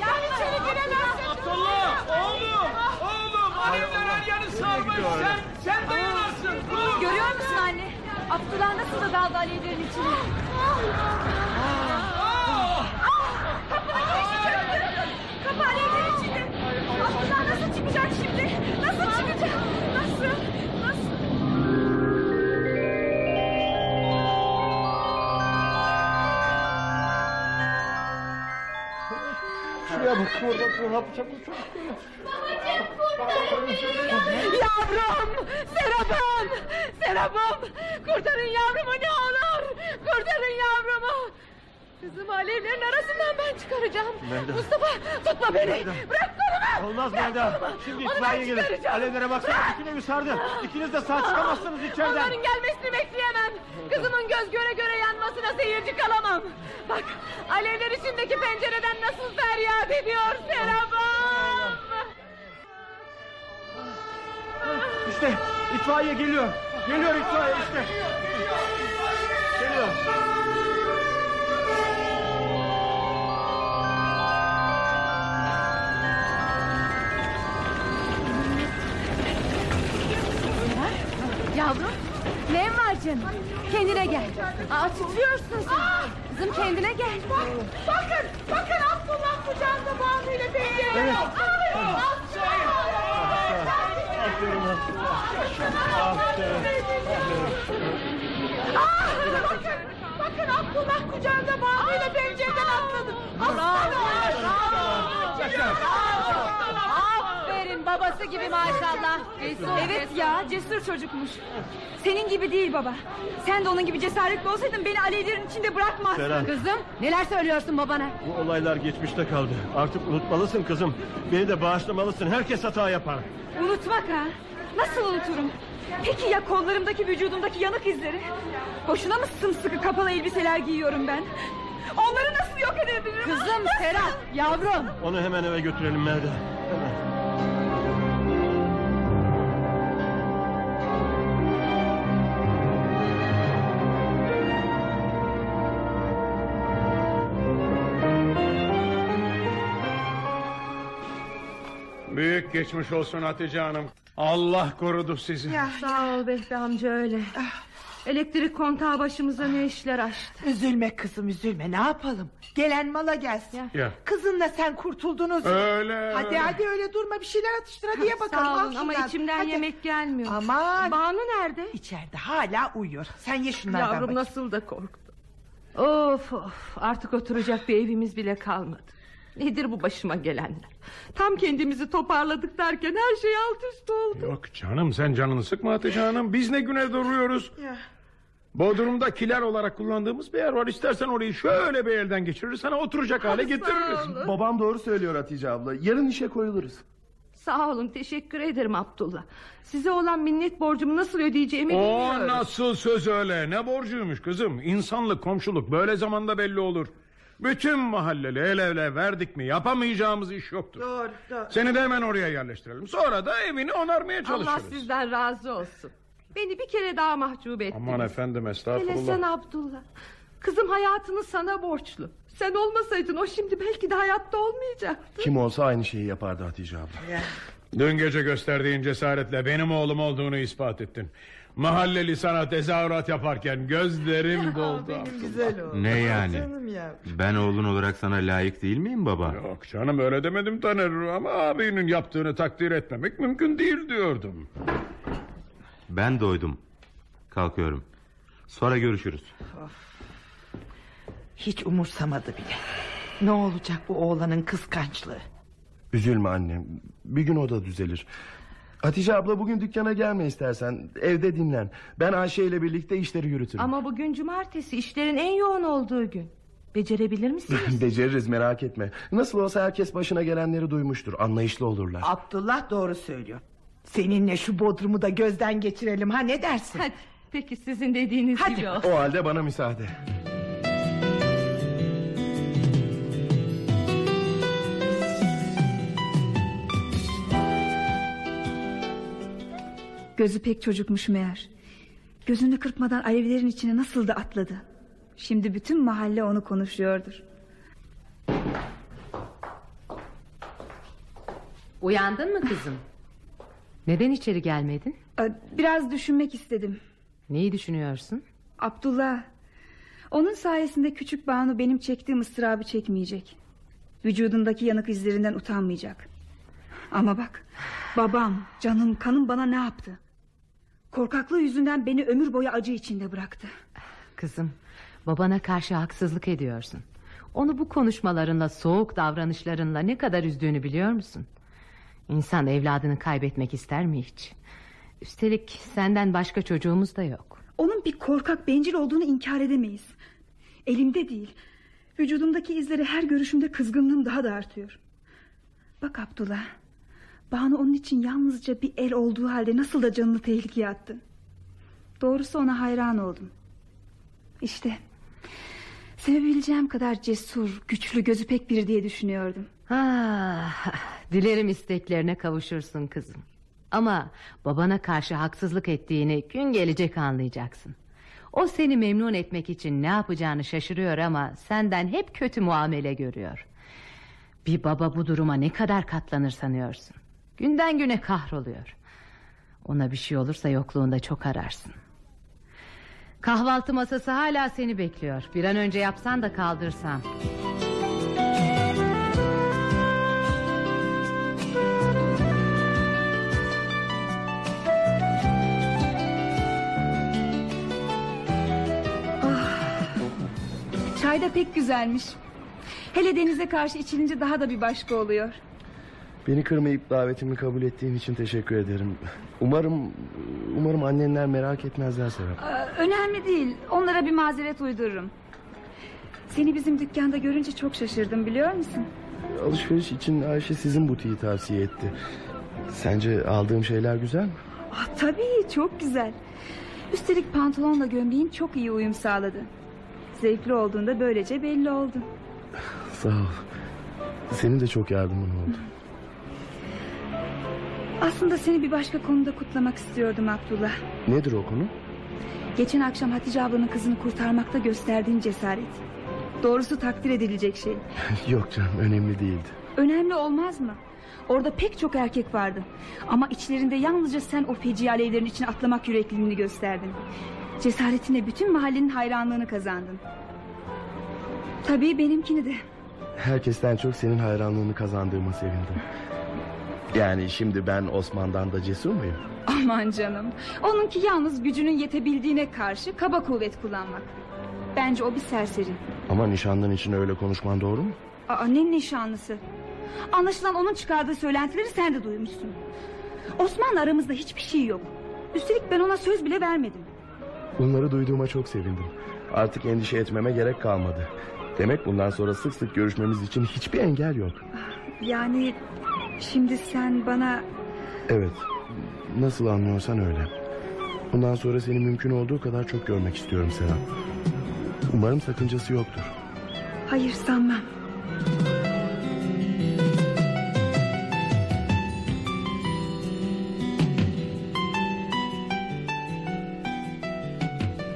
Yani içeri giremezsin. Abdullah oğlum oğlum alevler her yanı sarmış sen, sen dayanırsın dur. Görüyor musun anne? Abdullah nasıl da daldı alevlerin içine. Bak. Burada ne yapacak bu çocuk? Yavrum! Serap'ım! Serap'ım! Kurtarın yavrumu ne olur! Kurtarın yavrumu! Kızımı alevlerin arasından ben çıkaracağım. Melda. Mustafa tutma beni! Melda. Bırak kolumu! Olmaz Bırak Melda. kolumu! Şimdi itfaiye gelir. Alevlere baksana Bırak! bütün evi sardı. İkiniz de sağ çıkamazsınız içeriden. Onların gelmesini bekleyemem. Kızımın göz göre göre yanmasına seyirci kalamam. Bak alevler içindeki pencereden nasıl feryat ediyor Serap'ım. İşte itfaiye geliyor. Geliyor itfaiye işte. Geliyor. Yavrum ne var canım? Kendine gel. Aa, titriyorsun sen. Kızım kendine gel. Bakın bakın Abdullah kucağında Banu ile pencerede. Evet. Bakın bakın Abdullah kucağında Banu ile pencereden atladı. Aferin babası gibi maşallah. Cesur, Evet cesur. ya cesur çocukmuş. Senin gibi değil baba. Sen de onun gibi cesaretli olsaydın beni alevlerin içinde bırakmazdın. Seren. Kızım neler söylüyorsun babana? Bu olaylar geçmişte kaldı. Artık unutmalısın kızım. Beni de bağışlamalısın. Herkes hata yapar. Unutmak ha? Nasıl unuturum? Peki ya kollarımdaki vücudumdaki yanık izleri? Boşuna mı sımsıkı kapalı elbiseler giyiyorum ben? Onları nasıl yok edebilirim? Kızım Serap yavrum. Onu hemen eve götürelim Melda. Hemen. Büyük geçmiş olsun Hatice Hanım. Allah korudu sizi. Sağ ol Behbi amca öyle. Elektrik kontağı başımıza ne işler açtı. Üzülme kızım üzülme ne yapalım. Gelen mala gelsin. Ya. Kızınla sen kurtuldunuz. Öyle, Hadi öyle. hadi öyle durma bir şeyler atıştır hadi ye bakalım. Sağ olun ama içimden Hadi. yemek gelmiyor. Aman. Banu nerede? İçeride hala uyuyor. Sen ye şunlardan Yavrum bakayım. nasıl da korktu. Of of artık oturacak bir evimiz bile kalmadı. Nedir bu başıma gelenler? Tam kendimizi toparladık derken her şey alt üst oldu. Yok canım sen canını sıkma Hatice Hanım. Biz ne güne duruyoruz. Ya. Bodrum'da kiler olarak kullandığımız bir yer var. İstersen orayı şöyle bir elden geçirir. Sana oturacak hale getiririz. Babam doğru söylüyor Hatice abla. Yarın işe koyuluruz. Sağ olun teşekkür ederim Abdullah. Size olan minnet borcumu nasıl ödeyeceğimi O bilmiyorum. nasıl söz öyle? Ne borcuymuş kızım? İnsanlık, komşuluk böyle zamanda belli olur. Bütün mahalleli el ele verdik mi yapamayacağımız iş yoktur. Doğru doğru. Seni de hemen oraya yerleştirelim. Sonra da evini onarmaya çalışırız. Allah sizden razı olsun. Beni bir kere daha mahcup ettiniz. Aman efendim Hele estağfurullah. sen Abdullah. Kızım hayatını sana borçlu. Sen olmasaydın o şimdi belki de hayatta olmayacaktı. Kim olsa aynı şeyi yapardı Hatice abla. Dün gece gösterdiğin cesaretle benim oğlum olduğunu ispat ettin. Mahalleli sana tezahürat yaparken gözlerim doldu. Güzel oğlum. Ne yani? Canım ya. Ben oğlun olarak sana layık değil miyim baba? Yok canım öyle demedim Taner ama abinin yaptığını takdir etmemek mümkün değil diyordum. Ben doydum. Kalkıyorum. Sonra görüşürüz. Hiç umursamadı bile. Ne olacak bu oğlanın kıskançlığı? Üzülme annem. Bir gün o da düzelir. Hatice abla bugün dükkana gelme istersen. Evde dinlen. Ben Ayşe ile birlikte işleri yürütürüm. Ama bugün cumartesi işlerin en yoğun olduğu gün. Becerebilir misiniz? [LAUGHS] Beceririz merak etme. Nasıl olsa herkes başına gelenleri duymuştur. Anlayışlı olurlar. Abdullah doğru söylüyor. Seninle şu bodrumu da gözden geçirelim ha ne dersin? Hadi peki sizin dediğiniz Hadi. gibi olsun. O halde bana müsaade. Gözü pek çocukmuş meğer. Gözünü kırpmadan alevlerin içine nasıl da atladı. Şimdi bütün mahalle onu konuşuyordur. Uyandın mı kızım? Neden içeri gelmedin? Ee, Biraz düşünmek istedim. Neyi düşünüyorsun? Abdullah. Onun sayesinde küçük Banu benim çektiğim ıstırabı çekmeyecek. Vücudundaki yanık izlerinden utanmayacak. Ama bak babam canım kanım bana ne yaptı? Korkaklığı yüzünden beni ömür boyu acı içinde bıraktı. Kızım babana karşı haksızlık ediyorsun. Onu bu konuşmalarınla soğuk davranışlarınla ne kadar üzdüğünü biliyor musun? İnsan evladını kaybetmek ister mi hiç? Üstelik senden başka çocuğumuz da yok. Onun bir korkak bencil olduğunu inkar edemeyiz. Elimde değil. Vücudumdaki izleri her görüşümde kızgınlığım daha da artıyor. Bak Abdullah. Banu onun için yalnızca bir el olduğu halde nasıl da canını tehlikeye attı. Doğrusu ona hayran oldum. İşte sevebileceğim kadar cesur, güçlü, gözü pek biri diye düşünüyordum. Ah, dilerim isteklerine kavuşursun kızım. Ama babana karşı haksızlık ettiğini gün gelecek anlayacaksın. O seni memnun etmek için ne yapacağını şaşırıyor ama senden hep kötü muamele görüyor. Bir baba bu duruma ne kadar katlanır sanıyorsun? Günden güne kahroluyor. Ona bir şey olursa yokluğunda çok ararsın. Kahvaltı masası hala seni bekliyor. Bir an önce yapsan da kaldırsam. Çay da pek güzelmiş. Hele denize karşı içilince daha da bir başka oluyor. Beni kırmayıp davetimi kabul ettiğin için teşekkür ederim. Umarım umarım annenler merak etmezler Serap. Önemli değil. Onlara bir mazeret uydururum. Seni bizim dükkanda görünce çok şaşırdım biliyor musun? Alışveriş için Ayşe sizin butiği tavsiye etti. Sence aldığım şeyler güzel mi? Ah, tabii çok güzel. Üstelik pantolonla gömleğin çok iyi uyum sağladı. Zevkli olduğunda böylece belli oldu. Sağ ol. Senin de çok yardımın oldu. Aslında seni bir başka konuda kutlamak istiyordum Abdullah. Nedir o konu? Geçen akşam Hatice ablanın kızını kurtarmakta gösterdiğin cesaret. Doğrusu takdir edilecek şey. [LAUGHS] Yok canım önemli değildi. Önemli olmaz mı? Orada pek çok erkek vardı. Ama içlerinde yalnızca sen o feci alevlerin içine atlamak yürekliliğini gösterdin. Cesaretinle bütün mahallenin hayranlığını kazandın. Tabii benimkini de. Herkesten çok senin hayranlığını kazandığıma sevindim. Yani şimdi ben Osman'dan da cesur muyum? Aman canım. Onunki yalnız gücünün yetebildiğine karşı kaba kuvvet kullanmak. Bence o bir serseri. Ama nişanlın için öyle konuşman doğru mu? Aa, ne nişanlısı? Anlaşılan onun çıkardığı söylentileri sen de duymuşsun. Osman'la aramızda hiçbir şey yok. Üstelik ben ona söz bile vermedim. Bunları duyduğuma çok sevindim. Artık endişe etmeme gerek kalmadı. Demek bundan sonra sık sık görüşmemiz için hiçbir engel yok. Yani şimdi sen bana... Evet. Nasıl anlıyorsan öyle. Bundan sonra seni mümkün olduğu kadar çok görmek istiyorum Serap. Umarım sakıncası yoktur. Hayır sanmam.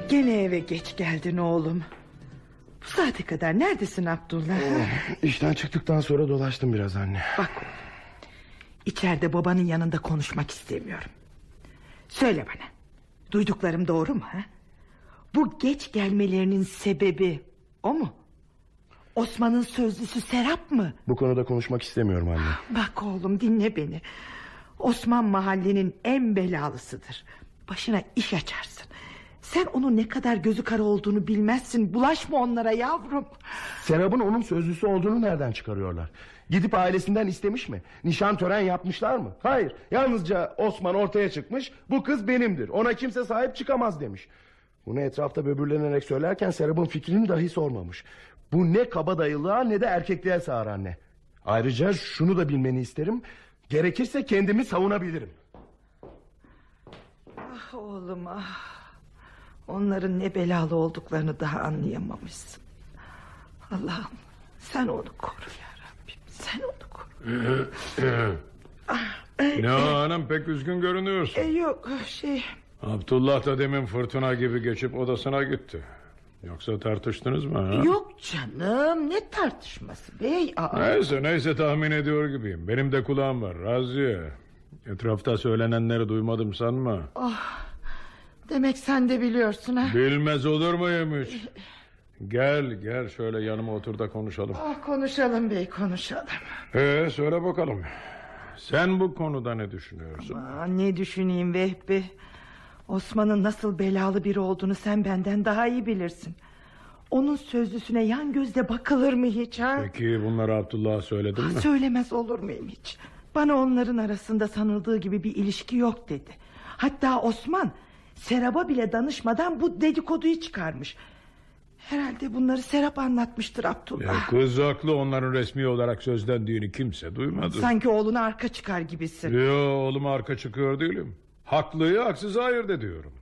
Gene eve geç geldin oğlum. Bu saate kadar neredesin Abdullah? İşten çıktıktan sonra dolaştım biraz anne. Bak oğlum. İçeride babanın yanında konuşmak istemiyorum. Söyle bana. Duyduklarım doğru mu? Ha? Bu geç gelmelerinin sebebi o mu? Osman'ın sözlüsü Serap mı? Bu konuda konuşmak istemiyorum anne. Bak oğlum dinle beni. Osman mahallenin en belalısıdır. Başına iş açarsın. Sen onun ne kadar gözü kara olduğunu bilmezsin. Bulaşma onlara yavrum. Serap'ın onun sözlüsü olduğunu nereden çıkarıyorlar? Gidip ailesinden istemiş mi? Nişan tören yapmışlar mı? Hayır. Yalnızca Osman ortaya çıkmış. Bu kız benimdir. Ona kimse sahip çıkamaz demiş. Bunu etrafta böbürlenerek söylerken Serap'ın fikrini dahi sormamış. Bu ne kabadayılığa ne de erkekliğe sığar anne. Ayrıca şunu da bilmeni isterim. Gerekirse kendimi savunabilirim. Ah oğlum ah. Onların ne belalı olduklarını daha anlayamamışsın. Allah'ım sen onu koru ya Rabbim. Sen onu koru. [LAUGHS] ne hanım pek üzgün görünüyorsun. E, yok şey Abdullah da demin fırtına gibi geçip odasına gitti. Yoksa tartıştınız mı? Ha? yok canım ne tartışması bey. Aa, Neyse neyse tahmin ediyor gibiyim. Benim de kulağım var Raziye. Etrafta söylenenleri duymadım sanma. ah, demek sen de biliyorsun ha. Bilmez olur muyum hiç? Gel gel şöyle yanıma otur da konuşalım. Ah, konuşalım bey konuşalım. Ee, söyle bakalım. Sen bu konuda ne düşünüyorsun? Aa, ne düşüneyim Vehbi. Osman'ın nasıl belalı biri olduğunu sen benden daha iyi bilirsin. Onun sözlüsüne yan gözle bakılır mı hiç ha? Peki bunları Abdullah'a söyledin mi? Söylemez olur muyum hiç? Bana onların arasında sanıldığı gibi bir ilişki yok dedi. Hatta Osman Serap'a bile danışmadan bu dedikoduyu çıkarmış. Herhalde bunları Serap anlatmıştır Abdullah. Ya kız haklı onların resmi olarak sözlendiğini kimse duymadı. Sanki oğluna arka çıkar gibisin. Yo oğluma arka çıkıyor değilim. Haklıyı haksız ayırt ediyorum.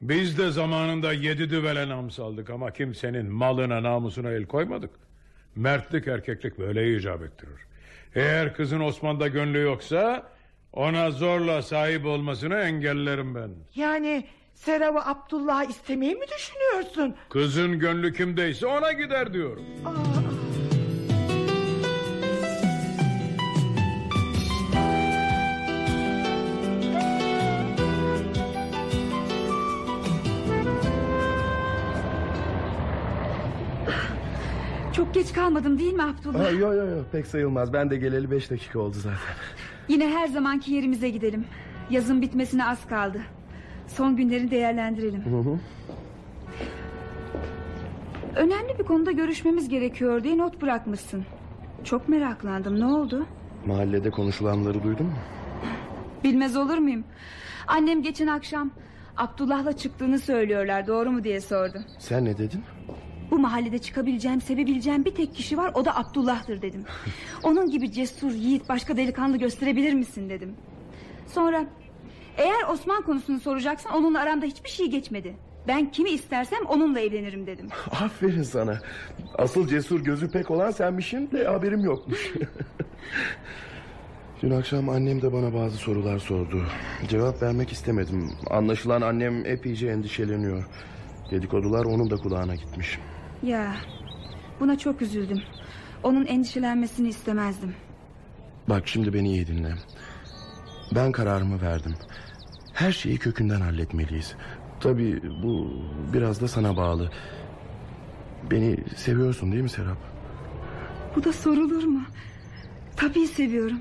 Biz de zamanında yedi düvele nam saldık ama kimsenin malına namusuna el koymadık. Mertlik erkeklik böyle icap ettirir. Eğer kızın Osman'da gönlü yoksa ona zorla sahip olmasını engellerim ben. Yani Serap'ı Abdullah'a istemeyi mi düşünüyorsun? Kızın gönlü kimdeyse ona gider diyorum. Çok geç kalmadım değil mi Abdullah? Yok yok yok pek sayılmaz. Ben de geleli beş dakika oldu zaten. Yine her zamanki yerimize gidelim. Yazın bitmesine az kaldı. Son günleri değerlendirelim. Hı hı. Önemli bir konuda görüşmemiz gerekiyor diye not bırakmışsın. Çok meraklandım. Ne oldu? Mahallede konuşulanları duydun mu? Bilmez olur muyum? Annem geçen akşam Abdullah'la çıktığını söylüyorlar. Doğru mu diye sordu. Sen ne dedin? Bu mahallede çıkabileceğim, sevebileceğim bir tek kişi var. O da Abdullah'tır dedim. [LAUGHS] Onun gibi cesur, yiğit, başka delikanlı gösterebilir misin dedim. Sonra eğer Osman konusunu soracaksan onunla aramda hiçbir şey geçmedi. Ben kimi istersem onunla evlenirim dedim. [LAUGHS] Aferin sana. Asıl cesur gözü pek olan senmişsin de haberim yokmuş. [LAUGHS] Dün akşam annem de bana bazı sorular sordu. Cevap vermek istemedim. Anlaşılan annem epeyce endişeleniyor. Dedikodular onun da kulağına gitmiş. Ya buna çok üzüldüm. Onun endişelenmesini istemezdim. Bak şimdi beni iyi dinle. Ben kararımı verdim. Her şeyi kökünden halletmeliyiz. Tabii bu biraz da sana bağlı. Beni seviyorsun değil mi Serap? Bu da sorulur mu? Tabii seviyorum.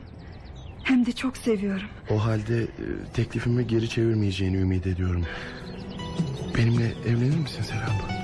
Hem de çok seviyorum. O halde e, teklifimi geri çevirmeyeceğini ümit ediyorum. Benimle evlenir misin Serap?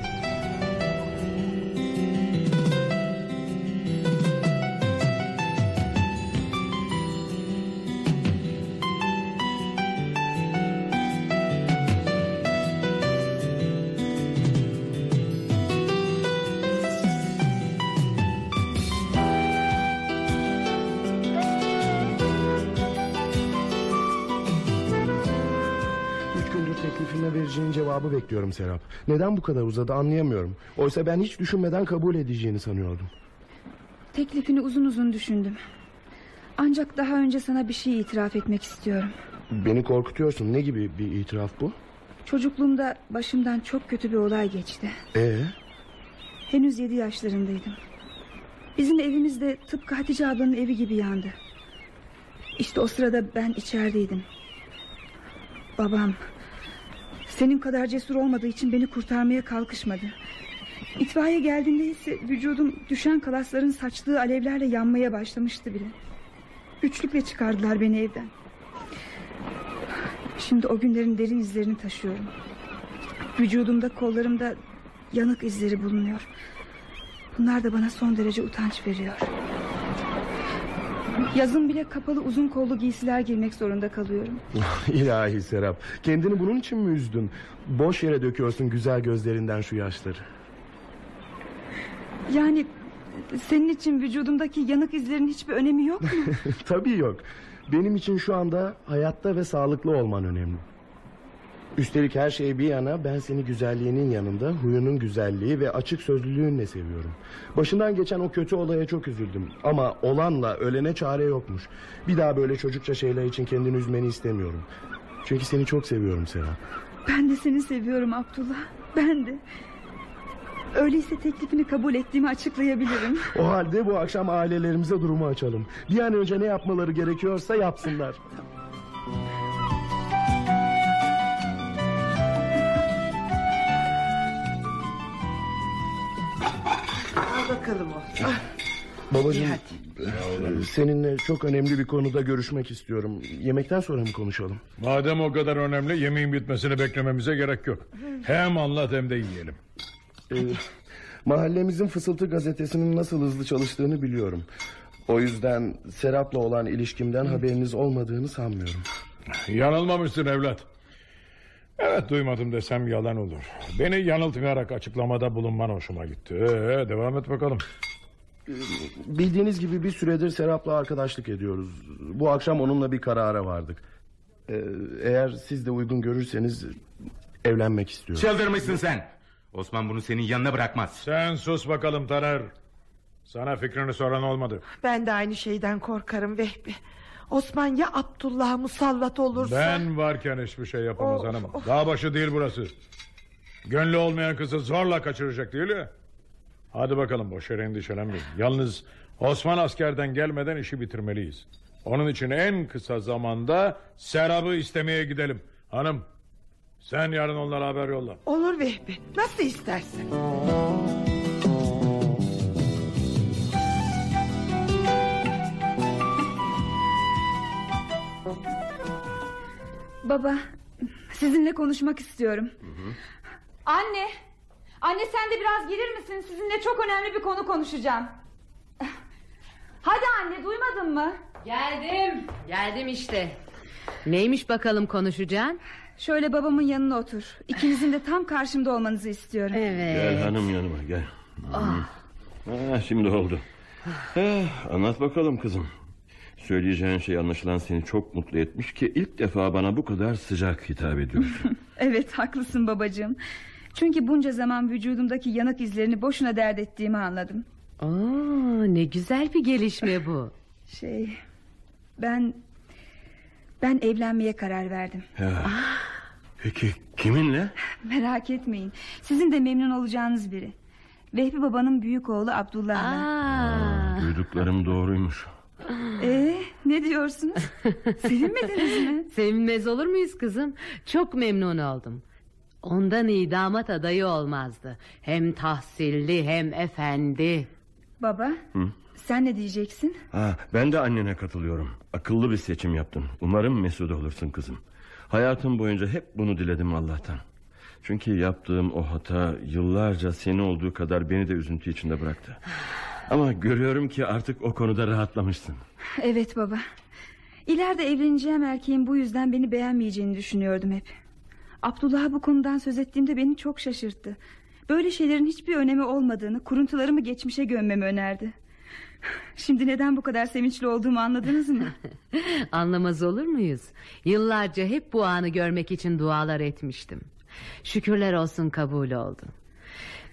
Bekliyorum Serap. Neden bu kadar uzadı anlayamıyorum. Oysa ben hiç düşünmeden kabul edeceğini sanıyordum. Teklifini uzun uzun düşündüm. Ancak daha önce sana bir şey itiraf etmek istiyorum. Beni korkutuyorsun. Ne gibi bir itiraf bu? Çocukluğumda başımdan çok kötü bir olay geçti. Ee, Henüz yedi yaşlarındaydım. Bizim evimiz de tıpkı Hatice ablanın evi gibi yandı. İşte o sırada ben içerideydim. Babam senin kadar cesur olmadığı için beni kurtarmaya kalkışmadı. İtfaiye geldiğinde ise vücudum düşen kalasların saçtığı alevlerle yanmaya başlamıştı bile. Güçlükle çıkardılar beni evden. Şimdi o günlerin derin izlerini taşıyorum. Vücudumda kollarımda yanık izleri bulunuyor. Bunlar da bana son derece utanç veriyor. Yazın bile kapalı uzun kollu giysiler giymek zorunda kalıyorum. [LAUGHS] ilahi Serap. Kendini bunun için mi üzdün? Boş yere döküyorsun güzel gözlerinden şu yaşları. Yani senin için vücudumdaki yanık izlerin hiçbir önemi yok mu? [LAUGHS] Tabii yok. Benim için şu anda hayatta ve sağlıklı olman önemli. Üstelik her şey bir yana ben seni güzelliğinin yanında huyunun güzelliği ve açık sözlülüğünle seviyorum. Başından geçen o kötü olaya çok üzüldüm. Ama olanla ölene çare yokmuş. Bir daha böyle çocukça şeyler için kendini üzmeni istemiyorum. Çünkü seni çok seviyorum Serap. Ben de seni seviyorum Abdullah. Ben de. Öyleyse teklifini kabul ettiğimi açıklayabilirim. O halde bu akşam ailelerimize durumu açalım. Bir an önce ne yapmaları gerekiyorsa yapsınlar. Bakalım o. Ah, Babacığım e, seninle çok önemli bir konuda görüşmek istiyorum. Yemekten sonra mı konuşalım? Madem o kadar önemli yemeğin bitmesini beklememize gerek yok. Hem anlat hem de yiyelim. Ee, mahallemizin Fısıltı gazetesinin nasıl hızlı çalıştığını biliyorum. O yüzden Serap'la olan ilişkimden haberiniz olmadığını sanmıyorum. Yanılmamışsın evlat. Evet duymadım desem yalan olur. Beni yanıltarak açıklamada bulunman hoşuma gitti. Ee, devam et bakalım. Bildiğiniz gibi bir süredir Serap'la arkadaşlık ediyoruz. Bu akşam onunla bir karara vardık. Ee, eğer siz de uygun görürseniz evlenmek istiyorum. Çıldırmışsın sen. Osman bunu senin yanına bırakmaz. Sen sus bakalım Taner. Sana fikrini soran olmadı. Ben de aynı şeyden korkarım Vehbi. Osman ya Abdullah'a musallat olursa... Ben varken hiçbir şey yapamaz Of, hanımım. of. Dağ başı değil burası. Gönlü olmayan kızı zorla kaçıracak değil ya. Hadi bakalım boş yere endişelenmeyin. Yalnız Osman askerden gelmeden işi bitirmeliyiz. Onun için en kısa zamanda Serap'ı istemeye gidelim. Hanım sen yarın onlara haber yolla. Olur Vehbi nasıl istersen. Baba sizinle konuşmak istiyorum. Anne. Anne sen de biraz gelir misin? Sizinle çok önemli bir konu konuşacağım. Hadi anne duymadın mı? Geldim. Geldim işte. Neymiş bakalım konuşacağın? Şöyle babamın yanına otur. İkinizin de tam karşımda olmanızı istiyorum. Gel hanım yanıma gel. Ah. Ha, şimdi oldu. Eh, anlat bakalım kızım. Söyleyeceğin şey anlaşılan seni çok mutlu etmiş ki ilk defa bana bu kadar sıcak hitap ediyorsun. [LAUGHS] Evet haklısın babacığım. Çünkü bunca zaman vücudumdaki yanık izlerini boşuna dert ettiğimi anladım. Oo, ne güzel bir gelişme bu. [LAUGHS] Şey ben ben evlenmeye karar verdim. Ya, peki kiminle? [LAUGHS] Merak etmeyin. Sizin de memnun olacağınız biri. Vehbi babanın büyük oğlu Abdullah'la. Duyduklarım doğruymuş. Ee, ne diyorsunuz? [LAUGHS] Sevinmediniz mi? Sevinmez olur muyuz kızım? Çok memnun oldum. Ondan iyi damat adayı olmazdı. Hem tahsilli hem efendi. Baba Hı? sen ne diyeceksin? Ha, ben de annene katılıyorum. Akıllı bir seçim yaptın. Umarım mesut olursun kızım. Hayatım boyunca hep bunu diledim Allah'tan. Çünkü yaptığım o hata yıllarca seni olduğu kadar beni de üzüntü içinde bıraktı. Ama görüyorum ki artık o konuda rahatlamışsın. Evet baba. İleride evleneceğim erkeğin bu yüzden beni beğenmeyeceğini düşünüyordum hep. Abdullah'a bu konudan söz ettiğimde beni çok şaşırttı. Böyle şeylerin hiçbir önemi olmadığını, kuruntularımı geçmişe gömmemi önerdi. Şimdi neden bu kadar sevinçli olduğumu anladınız mı? [LAUGHS] Anlamaz olur muyuz? Yıllarca hep bu anı görmek için dualar etmiştim. Şükürler olsun kabul oldu.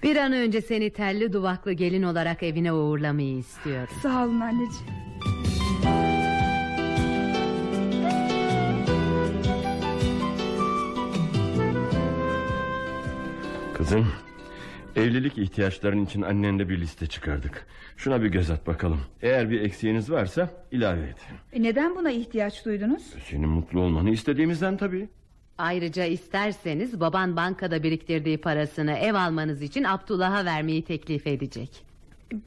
Bir an önce seni telli duvaklı gelin olarak evine uğurlamayı istiyorum. Sağ olun anneciğim. Kızım evlilik ihtiyaçların için annenle bir liste çıkardık. Şuna bir göz at bakalım. Eğer bir eksiğiniz varsa ilave et. E neden buna ihtiyaç duydunuz? Senin mutlu olmanı istediğimizden tabii. Ayrıca isterseniz baban bankada biriktirdiği parasını ev almanız için Abdullah'a vermeyi teklif edecek.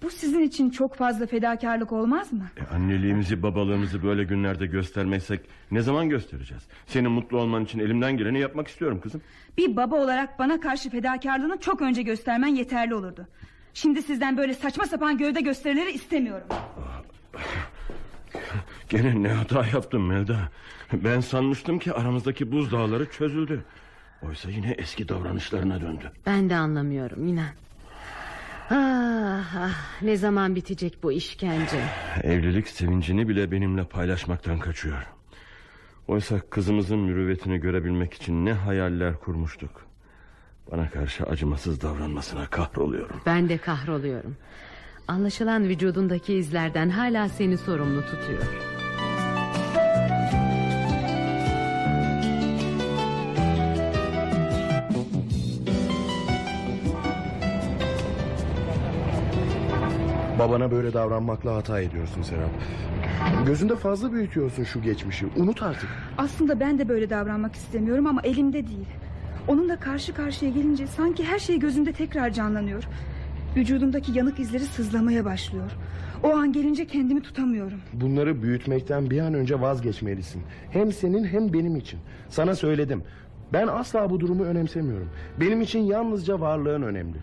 Bu sizin için çok fazla fedakarlık olmaz mı? E, anneliğimizi babalığımızı böyle günlerde göstermezsek ne zaman göstereceğiz? Senin mutlu olman için elimden geleni yapmak istiyorum kızım. Bir baba olarak bana karşı fedakarlığını çok önce göstermen yeterli olurdu. Şimdi sizden böyle saçma sapan gövde gösterileri istemiyorum. [LAUGHS] Gene ne hata yaptım Melda. Ben sanmıştım ki aramızdaki buzdağları çözüldü. Oysa yine eski davranışlarına döndü. Ben de anlamıyorum inan. Ah, ah, ne zaman bitecek bu işkence? Evlilik sevincini bile benimle paylaşmaktan kaçıyor. Oysa kızımızın mürüvvetini görebilmek için ne hayaller kurmuştuk. Bana karşı acımasız davranmasına kahroluyorum. Ben de kahroluyorum. Anlaşılan vücudundaki izlerden hala seni sorumlu tutuyor. Babana böyle davranmakla hata ediyorsun Serap. Gözünde fazla büyütüyorsun şu geçmişi. Unut artık. Aslında ben de böyle davranmak istemiyorum ama elimde değil. Onunla karşı karşıya gelince sanki her şey gözümde tekrar canlanıyor. Vücudumdaki yanık izleri sızlamaya başlıyor. O an gelince kendimi tutamıyorum. Bunları büyütmekten bir an önce vazgeçmelisin. Hem senin hem benim için. Sana söyledim. Ben asla bu durumu önemsemiyorum. Benim için yalnızca varlığın önemli.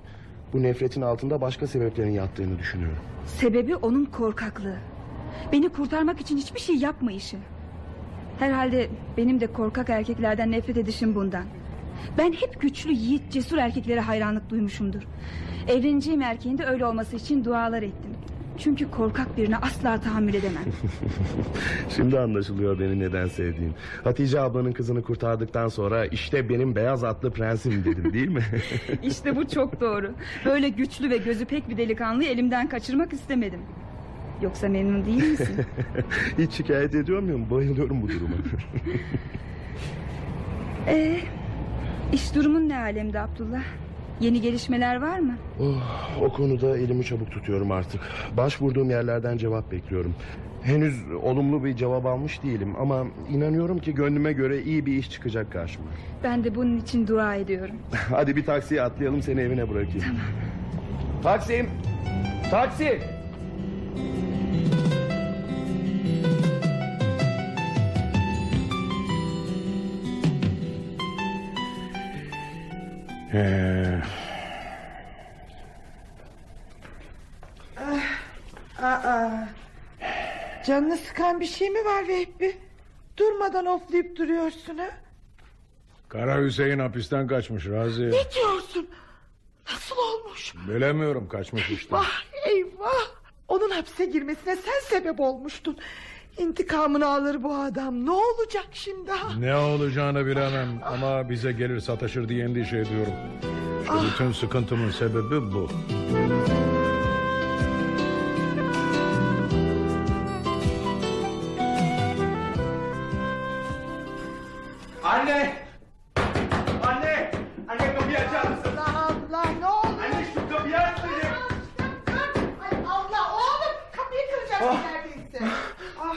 Bu nefretin altında başka sebeplerin yattığını düşünüyorum. Sebebi onun korkaklığı. Beni kurtarmak için hiçbir şey yapmayışı. Herhalde benim de korkak erkeklerden nefret edişim bundan. Ben hep güçlü, yiğit, cesur erkeklere hayranlık duymuşumdur. Evleneceğim erkeğin de öyle olması için dualar ettim. Çünkü korkak birine asla tahammül edemem. [LAUGHS] Şimdi anlaşılıyor beni neden sevdiğin. Hatice ablanın kızını kurtardıktan sonra işte benim beyaz atlı prensim dedim değil mi? [LAUGHS] işte bu çok doğru. Böyle güçlü ve gözü pek bir delikanlıyı elimden kaçırmak istemedim. Yoksa memnun değil misin? [LAUGHS] Hiç şikayet ediyor muyum? Bayılıyorum bu duruma. Ee, iş durumun ne alemde Abdullah? Yeni gelişmeler var mı? Oh, o konuda elimi çabuk tutuyorum artık. Başvurduğum yerlerden cevap bekliyorum. Henüz olumlu bir cevap almış değilim ama inanıyorum ki gönlüme göre iyi bir iş çıkacak karşıma. Ben de bunun için dua ediyorum. [LAUGHS] Hadi bir taksiye atlayalım seni evine bırakayım. Tamam. Taksim! Taksi! Ee, Aa, canını sıkan bir şey mi var Vehbi? Durmadan oflayıp duruyorsun ha? Kara Hüseyin hapisten kaçmış Razi. Ne diyorsun? Nasıl olmuş? Bilemiyorum kaçmış işte. Eyvah eyvah. Onun hapse girmesine sen sebep olmuştun. İntikamını alır bu adam. Ne olacak şimdi ha? Ne olacağını bilemem ama bize gelir sataşır diye endişe ediyorum. İşte bütün sıkıntımın sebebi bu.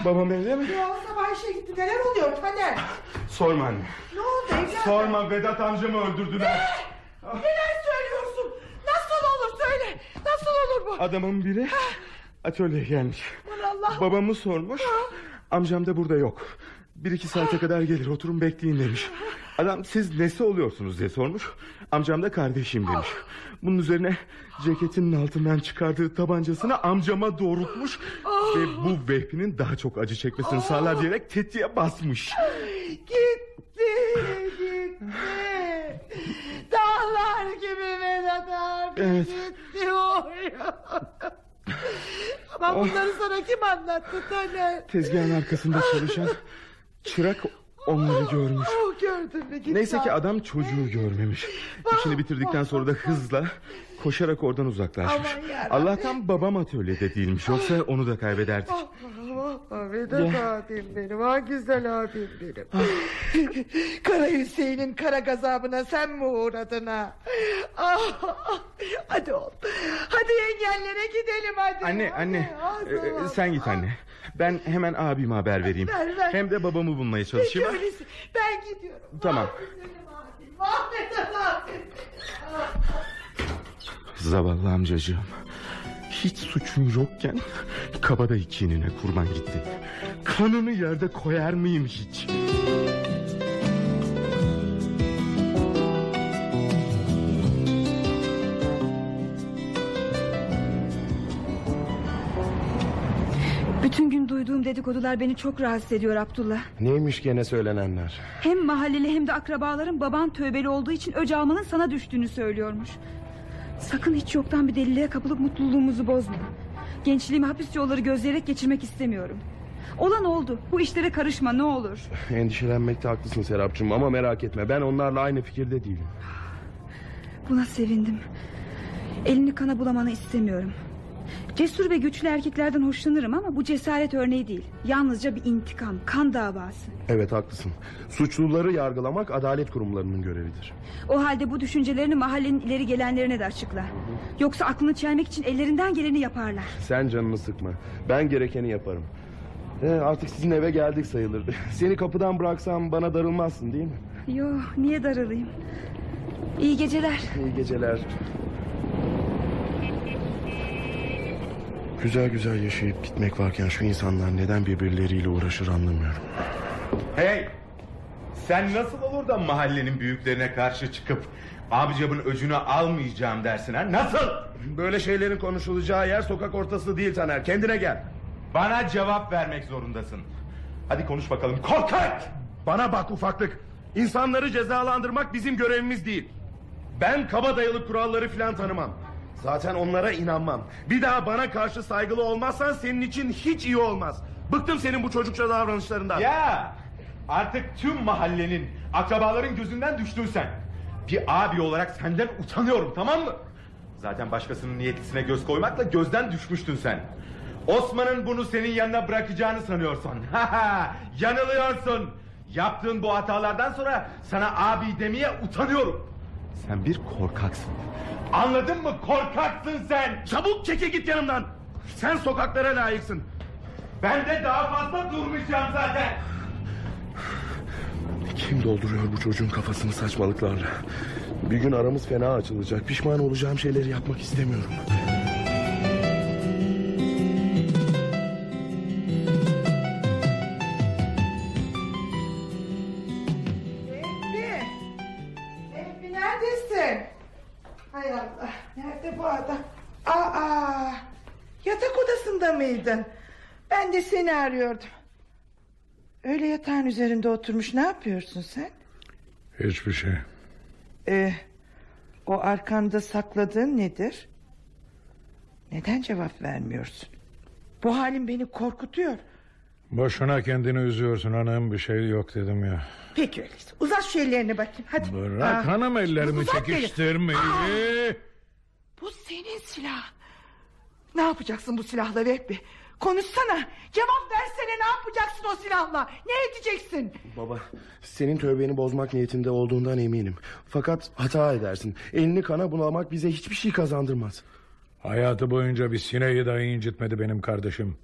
Babam evde mi? Yo sabah işe gitti neler oluyor Taner? [LAUGHS] Sorma anne. Ne oldu evladım? Sorma Vedat amcamı öldürdüler. Neler söylüyorsun? Nasıl olur söyle. Nasıl olur bu? Adamın biri atölyeye gelmiş. Allah. Babamı sormuş. Amcam da burada yok. Bir iki saate kadar gelir oturun bekleyin demiş. Adam siz nesi oluyorsunuz diye sormuş. Amcam da kardeşim demiş. Bunun üzerine ceketinin altından çıkardığı tabancasını amcama doğrultmuş. Ve bu Vehbi'nin daha çok acı çekmesini sağlar diyerek tetiğe basmış. Gitti gitti. Dağlar gibi Vedat abi Evet. gitti oy. Ama bunları sana kim anlattı Taner? Tezgahın arkasında çalışan çırak onları görmüş. Oh gitti. Neyse ki adam çocuğu görmemiş. İşini bitirdikten sonra da hızla koşarak oradan uzaklaşmış. Allah'tan babam atölyede değilmiş. Yoksa onu da kaybederdik. Ah, ah, ah, Vedat Ya. abim benim ah güzel abim benim Kara Hüseyin'in kara gazabına sen mi uğradın ha ah, ah. Hadi oğlum Hadi yengenlere gidelim hadi Anne hadi. anne Ah, e, e, sen git anne. Ben hemen abime haber vereyim. Ver, ver. Hem de babamı bulmaya Peki çalışayım. öyleyse ben gidiyorum Tamam. Ah Vedat abim Zavallı amcacığım. Hiç suçun yokken kabadayı kinine kurban gitti. Kanını yerde koyar mıyım hiç? Bütün gün duyduğum dedikodular beni çok rahatsız ediyor Abdullah. Neymiş gene söylenenler? Hem mahalleli hem de akrabaların baban tövbeli olduğu için öc almanın sana düştüğünü söylüyormuş. Sakın hiç yoktan bir deliliğe kapılıp mutluluğumuzu bozma. Gençliğimi hapis yolları gözleyerek geçirmek istemiyorum. Olan oldu. Bu işlere karışma ne olur. [LAUGHS] Endişelenmekte haklısın Serapcığım ama merak etme ben onlarla aynı fikirde değilim. Buna sevindim. Elini kana bulamanı istemiyorum. Cesur ve güçlü erkeklerden hoşlanırım ama bu cesaret örneği değil. Yalnızca bir intikam, kan davası. Evet haklısın. Suçluları yargılamak adalet kurumlarının görevidir. O halde bu düşüncelerini mahallenin ileri gelenlerine de açıkla. Yoksa aklını çelmek için ellerinden geleni yaparlar. Sen canını sıkma. Ben gerekeni yaparım. Ee, artık sizin eve geldik sayılır. [LAUGHS] Seni kapıdan bıraksam bana darılmazsın değil mi? Yo, niye darılayım? İyi geceler. İyi geceler. Güzel güzel yaşayıp gitmek varken şu insanlar neden birbirleriyle uğraşır anlamıyorum. Hey! Sen nasıl olur da mahallenin büyüklerine karşı çıkıp abicamın öcünü almayacağım dersin ha? Nasıl? Böyle şeylerin konuşulacağı yer sokak ortası değil Taner. Kendine gel. Bana cevap vermek zorundasın. Hadi konuş bakalım korkak! Bana bak ufaklık. İnsanları cezalandırmak bizim görevimiz değil. Ben kaba dayalı kuralları filan tanımam. Zaten onlara inanmam. Bir daha bana karşı saygılı olmazsan senin için hiç iyi olmaz. Bıktım senin bu çocukça davranışlarından. Ya artık tüm mahallenin akrabaların gözünden düştün sen. Bir abi olarak senden utanıyorum tamam mı? Zaten başkasının niyetlisine göz koymakla gözden düşmüştün sen. Osman'ın bunu senin yanına bırakacağını sanıyorsun. [LAUGHS] Yanılıyorsun. Yaptığın bu hatalardan sonra sana abi demeye utanıyorum. Sen bir korkaksın. Anladın mı? Korkaksın sen. Çabuk çeke git yanımdan. Sen sokaklara layıksın. Ben de daha fazla durmayacağım zaten. Kim dolduruyor bu çocuğun kafasını saçmalıklarla? Bir gün aramız fena açılacak. Pişman olacağım şeyleri yapmak istemiyorum. Odasında mıydın? Ben de seni arıyordum. Öyle yatağın üzerinde oturmuş ne yapıyorsun sen? Hiçbir şey. Ee, o arkanda sakladığın nedir? Neden cevap vermiyorsun? Bu halin beni korkutuyor. Boşuna kendini üzüyorsun hanım bir şey yok dedim ya. Peki öyleyse uzat şu ellerini bakayım hadi. Bırak Aa, hanım ellerimi çekiştirmeyi. Bu senin silahın. Ne yapacaksın bu silahla Vehbi? Konuşsana. Cevap versene ne yapacaksın o silahla? Ne edeceksin? Baba senin tövbeni bozmak niyetinde olduğundan eminim. Fakat hata edersin. Elini kana bulamak bize hiçbir şey kazandırmaz. Hayatı boyunca bir sineği dahi incitmedi benim kardeşim.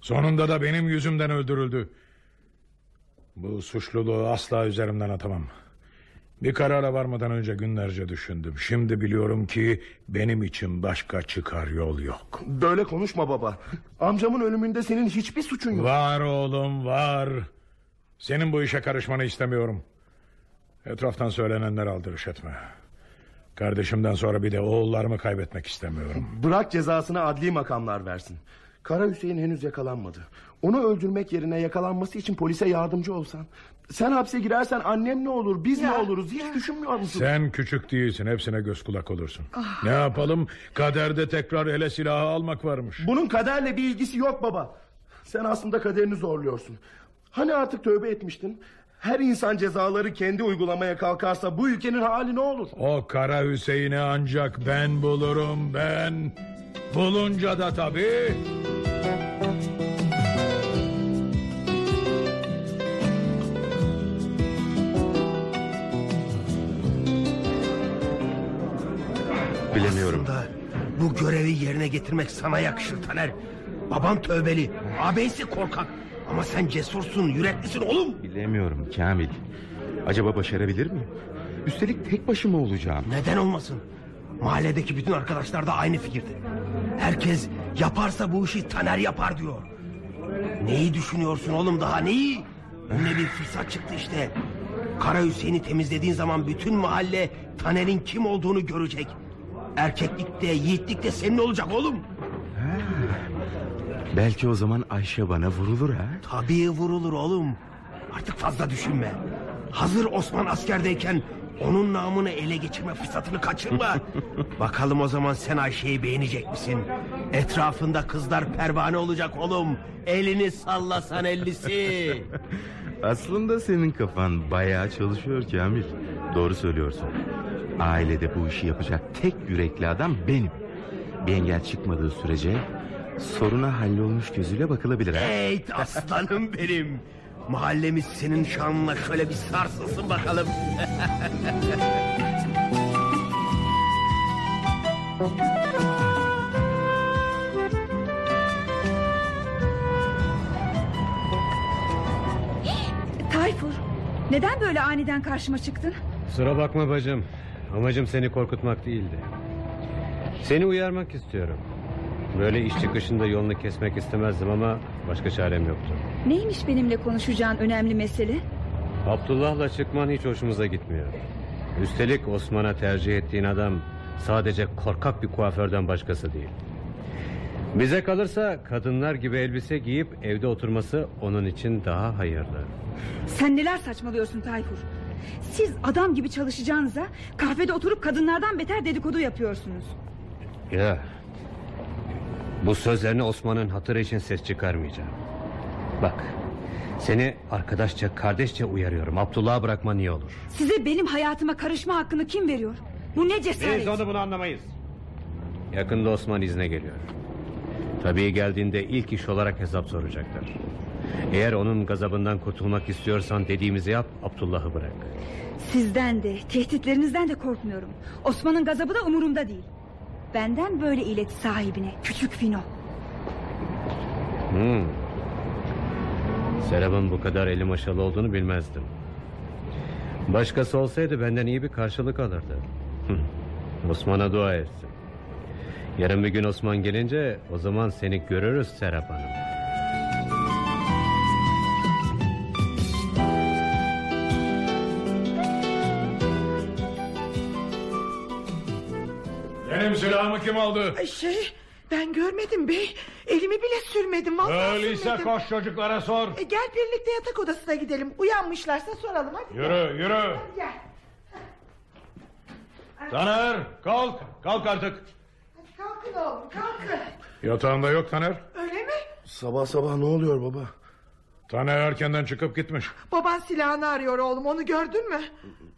Sonunda da benim yüzümden öldürüldü. Bu suçluluğu asla üzerimden atamam. Bir karara varmadan önce günlerce düşündüm. Şimdi biliyorum ki benim için başka çıkar yol yok. Böyle konuşma baba. Amcamın ölümünde senin hiçbir suçun yok. Var oğlum var. Senin bu işe karışmanı istemiyorum. Etraftan söylenenler aldırış etme. Kardeşimden sonra bir de oğullarımı kaybetmek istemiyorum. Bırak cezasını adli makamlar versin. Kara Hüseyin henüz yakalanmadı. Onu öldürmek yerine yakalanması için polise yardımcı olsan. Sen hapse girersen annem ne olur biz ne oluruz hiç düşünmüyor musun? Sen küçük değilsin hepsine göz kulak olursun. Ne yapalım kaderde tekrar ele silahı almak varmış. Bunun kaderle bir ilgisi yok baba. Sen aslında kaderini zorluyorsun. Hani artık tövbe etmiştin? Her insan cezaları kendi uygulamaya kalkarsa bu ülkenin hali ne olur? O kara Hüseyin'i ancak ben bulurum ben. Bulunca da tabii. Bilemiyorum. Aslında bu görevi yerine getirmek sana yakışır Taner. Baban tövbeli, ağabeysi korkak. Ama sen cesursun, yüreklisin oğlum. Bilemiyorum Kamil. Acaba başarabilir miyim? Üstelik tek başıma olacağım. Neden olmasın? Mahalledeki bütün arkadaşlar da aynı fikirde. Herkes yaparsa bu işi Taner yapar diyor. Neyi düşünüyorsun oğlum daha neyi? Önüne bir fırsat çıktı işte. Kara Hüseyin'i temizlediğin zaman bütün mahalle Taner'in kim olduğunu görecek. Erkeklik de yiğitlik de senin olacak oğlum. Belki o zaman Ayşe bana vurulur ha? Tabii vurulur oğlum. Artık fazla düşünme. Hazır Osman askerdeyken onun namını ele geçirme fırsatını kaçırma. [LAUGHS] Bakalım o zaman sen Ayşe'yi beğenecek misin? Etrafında kızlar pervane olacak oğlum. Elini sallasan ellisi. [LAUGHS] Aslında senin kafan bayağı çalışıyor Kamil. Doğru söylüyorsun. Ailede bu işi yapacak tek yürekli adam benim. Bir engel çıkmadığı sürece soruna hallolmuş gözüyle bakılabilir. Hey aslanım benim. Mahallemiz senin şanına şöyle bir sarsılsın bakalım. Tayfur neden böyle aniden karşıma çıktın? Kusura bakma bacım. Amacım seni korkutmak değildi. Seni uyarmak istiyorum. Böyle iş çıkışında yolunu kesmek istemezdim ama başka çarem yoktu. Neymiş benimle konuşacağın önemli mesele? Abdullah'la çıkman hiç hoşumuza gitmiyor. Üstelik Osman'a tercih ettiğin adam sadece korkak bir kuaförden başkası değil. Bize kalırsa kadınlar gibi elbise giyip evde oturması onun için daha hayırlı. Sen neler saçmalıyorsun Tayfur? Siz adam gibi çalışacağınıza kahvede oturup kadınlardan beter dedikodu yapıyorsunuz. Ya. Bu sözlerini Osman'ın hatırı için ses çıkarmayacağım. Bak. Seni arkadaşça, kardeşçe uyarıyorum. Abdullah'ı bırakman iyi olur. Size benim hayatıma karışma hakkını kim veriyor? Bu ne cesaret? Biz onu bunu anlamayız. Yakında Osman izne geliyor. Tabii geldiğinde ilk iş olarak hesap soracaklar. Eğer onun gazabından kurtulmak istiyorsan dediğimizi yap, Abdullah'ı bırak. Sizden de tehditlerinizden de korkmuyorum. Osman'ın gazabı da umurumda değil. Benden böyle ilet sahibine küçük Fino. Hmm. Serap'ın bu kadar eli maşalı olduğunu bilmezdim. Başkası olsaydı benden iyi bir karşılık alırdı. Osman'a dua etsin. Yarın bir gün Osman gelince o zaman seni görürüz Serap Hanım. Benim silahımı kim aldı? Ay şey ben görmedim bey. Elimi bile sürmedim. Vallahi Öyleyse sürmedim. koş çocuklara sor. E, gel birlikte yatak odasına gidelim. Uyanmışlarsa soralım hadi. Yürü yürü. Hadi gel. Taner kalk. Kalk artık. Hadi kalkın oğlum kalkın. Yatağında yok Taner. Öyle mi? Sabah sabah ne oluyor baba? Taner erkenden çıkıp gitmiş. Baban silahını arıyor oğlum onu gördün mü?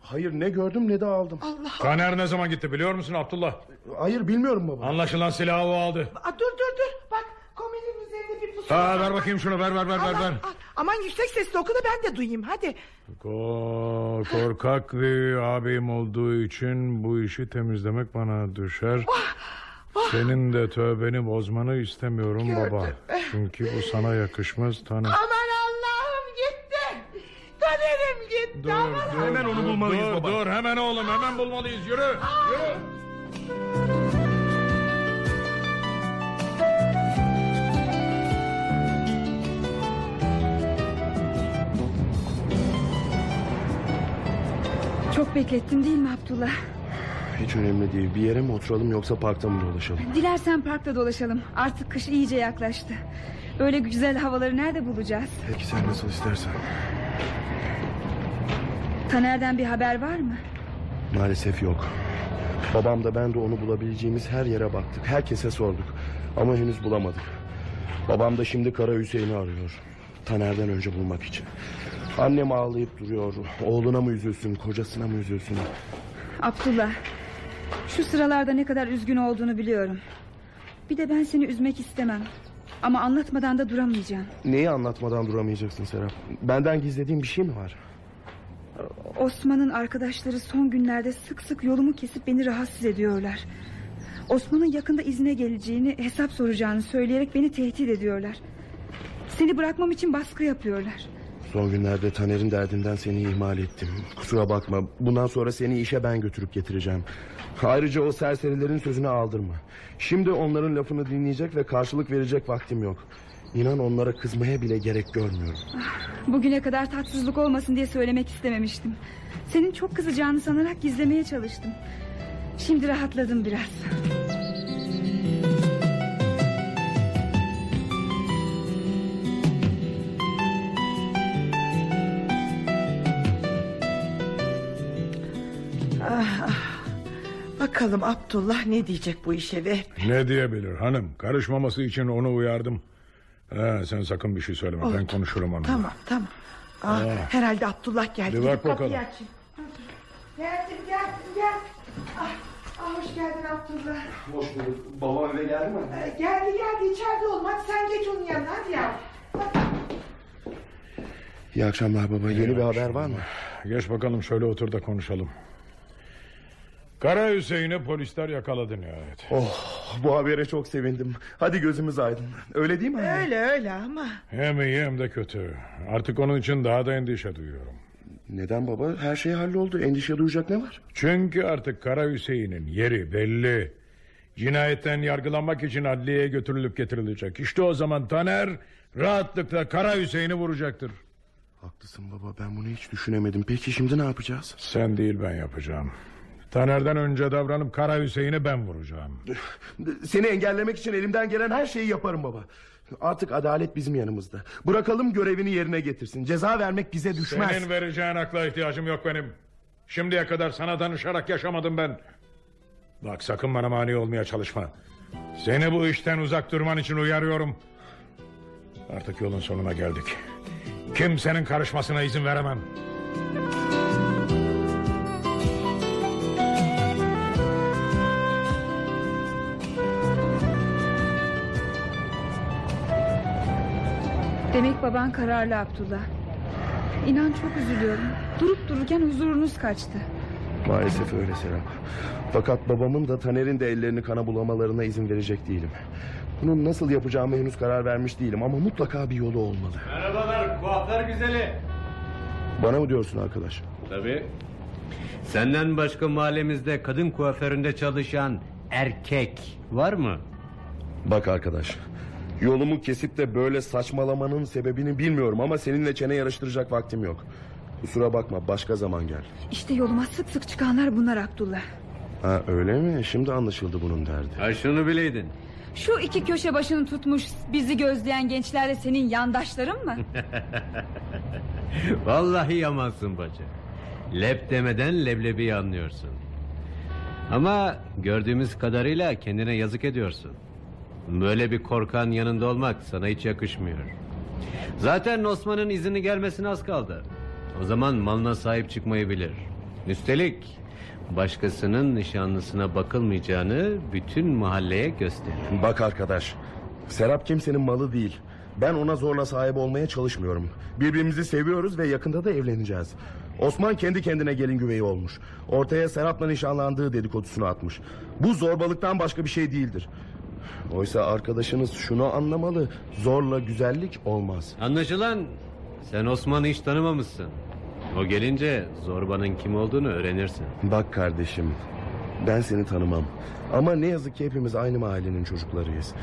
Hayır ne gördüm ne de aldım. Allah Taner ne zaman gitti biliyor musun Abdullah? Hayır bilmiyorum baba. Anlaşılan silahı o aldı. Aa, dur dur dur bak komedinin üzerinde bir pusula Ha, ver bakayım şunu ver ver ver ver. Ver. aman yüksek sesle oku da ben de duyayım hadi. Ko korkak bir abim olduğu için bu işi temizlemek bana düşer. Senin de tövbeni bozmanı istemiyorum baba. Çünkü bu sana yakışmaz Taner. Aman Allah'ım gitti. Kaderim gitti. Dur, aman dur, Allah'ım. dur, dur, Dur hemen oğlum hemen bulmalıyız yürü. Yürü. Çok beklettim değil mi Abdullah? Hiç önemli değil. Bir yere mi oturalım yoksa parkta mı dolaşalım? Dilersen parkta dolaşalım. Artık kış iyice yaklaştı. Böyle güzel havaları nerede bulacağız? Peki sen nasıl istersen. Taner'den bir haber var mı? Maalesef yok. Babam da ben de onu bulabileceğimiz her yere baktık. Herkese sorduk. Ama henüz bulamadık. Babam da şimdi Kara Hüseyin'i arıyor. Taner'den önce bulmak için. Annem ağlayıp duruyor. Oğluna mı üzülsün, kocasına mı üzülsün? Abdullah. Şu sıralarda ne kadar üzgün olduğunu biliyorum. Bir de ben seni üzmek istemem. Ama anlatmadan da duramayacağım. Neyi anlatmadan duramayacaksın Serap? Benden gizlediğin bir şey mi var? Osman'ın arkadaşları son günlerde sık sık yolumu kesip beni rahatsız ediyorlar. Osman'ın yakında izne geleceğini, hesap soracağını söyleyerek beni tehdit ediyorlar. Seni bırakmam için baskı yapıyorlar. Son günlerde Taner'in derdinden seni ihmal ettim. Kusura bakma. Bundan sonra seni işe ben götürüp getireceğim. Ayrıca o serserilerin sözünü aldırma. Şimdi onların lafını dinleyecek ve karşılık verecek vaktim yok. İnan onlara kızmaya bile gerek görmüyorum. Bugüne kadar tatsızlık olmasın diye söylemek istememiştim. Senin çok kızacağını sanarak gizlemeye çalıştım. Şimdi rahatladım biraz. Bakalım Abdullah ne diyecek bu işe ve Ne diyebilir hanım? Karışmaması için onu uyardım. Ha, sen sakın bir şey söyleme. Ben Oldu. konuşurum onunla. Tamam tamam. Ah, Aa. herhalde Abdullah geldi. Bir bak kapıyı bakalım. açayım. Geldim geldim gel. Ah, ah, hoş geldin Abdullah. Hoş bulduk. Babam eve geldi mi? Ee, geldi geldi içeride olma. Hadi sen geç onun yanına hadi ya. İyi akşamlar baba. Yeni bir haber var mı? Geç bakalım şöyle otur da konuşalım. Kara Hüseyin'i polisler yakaladı nihayet. Oh bu habere çok sevindim. Hadi gözümüz aydın. Öyle değil mi? anne? Öyle öyle ama. Hem iyi hem de kötü. Artık onun için daha da endişe duyuyorum. Neden baba? Her şey halloldu. Endişe duyacak ne var? Çünkü artık Kara Hüseyin'in yeri belli. Cinayetten yargılanmak için adliyeye götürülüp getirilecek. İşte o zaman Taner rahatlıkla Kara Hüseyin'i vuracaktır. Haklısın baba ben bunu hiç düşünemedim. Peki şimdi ne yapacağız? Sen değil ben yapacağım. Taner'den önce davranıp Kara Hüseyin'i ben vuracağım. [LAUGHS] Seni engellemek için elimden gelen her şeyi yaparım baba. Artık adalet bizim yanımızda. Bırakalım görevini yerine getirsin. Ceza vermek bize düşmez. Senin vereceğin akla ihtiyacım yok benim. Şimdiye kadar sana danışarak yaşamadım ben. Bak sakın bana mani olmaya çalışma. Seni bu işten uzak durman için uyarıyorum. Artık yolun sonuna geldik. Kimsenin karışmasına izin veremem. Demek baban kararlı Abdullah. İnan çok üzülüyorum. Durup dururken huzurunuz kaçtı. Maalesef öyle Serap. Fakat babamın da Taner'in de ellerini kana bulamalarına izin verecek değilim. Bunun nasıl yapacağımı henüz karar vermiş değilim ama mutlaka bir yolu olmalı. Merhabalar kuaför güzeli. Bana mı diyorsun arkadaş? Tabii. Senden başka mahallemizde kadın kuaföründe çalışan erkek var mı? Bak arkadaş. Yolumu kesip de böyle saçmalamanın sebebini bilmiyorum ama seninle çene yarıştıracak vaktim yok. Kusura bakma başka zaman gel. İşte yoluma sık sık çıkanlar bunlar Abdullah. Ha öyle mi? Şimdi anlaşıldı bunun derdi. Ha şunu bileydin. Şu iki köşe başını tutmuş bizi gözleyen gençler de senin yandaşların mı? [LAUGHS] Vallahi yamansın bacı. Lep demeden leblebi anlıyorsun. Ama gördüğümüz kadarıyla kendine yazık ediyorsun. Böyle bir korkan yanında olmak sana hiç yakışmıyor. Zaten Osman'ın izini gelmesine az kaldı. O zaman malına sahip çıkmayı bilir. Üstelik başkasının nişanlısına bakılmayacağını bütün mahalleye gösterir. Bak arkadaş. Serap kimsenin malı değil. Ben ona zorla sahip olmaya çalışmıyorum. Birbirimizi seviyoruz ve yakında da evleneceğiz. Osman kendi kendine gelin güveyi olmuş. Ortaya Serap'la nişanlandığı dedikodusunu atmış. Bu zorbalıktan başka bir şey değildir. Oysa arkadaşınız şunu anlamalı. Zorla güzellik olmaz. Anlaşılan sen Osman'ı hiç tanımamışsın. O gelince zorbanın kim olduğunu öğrenirsin. Bak kardeşim. Ben seni tanımam. Ama ne yazık ki hepimiz aynı mahallenin çocuklarıyız.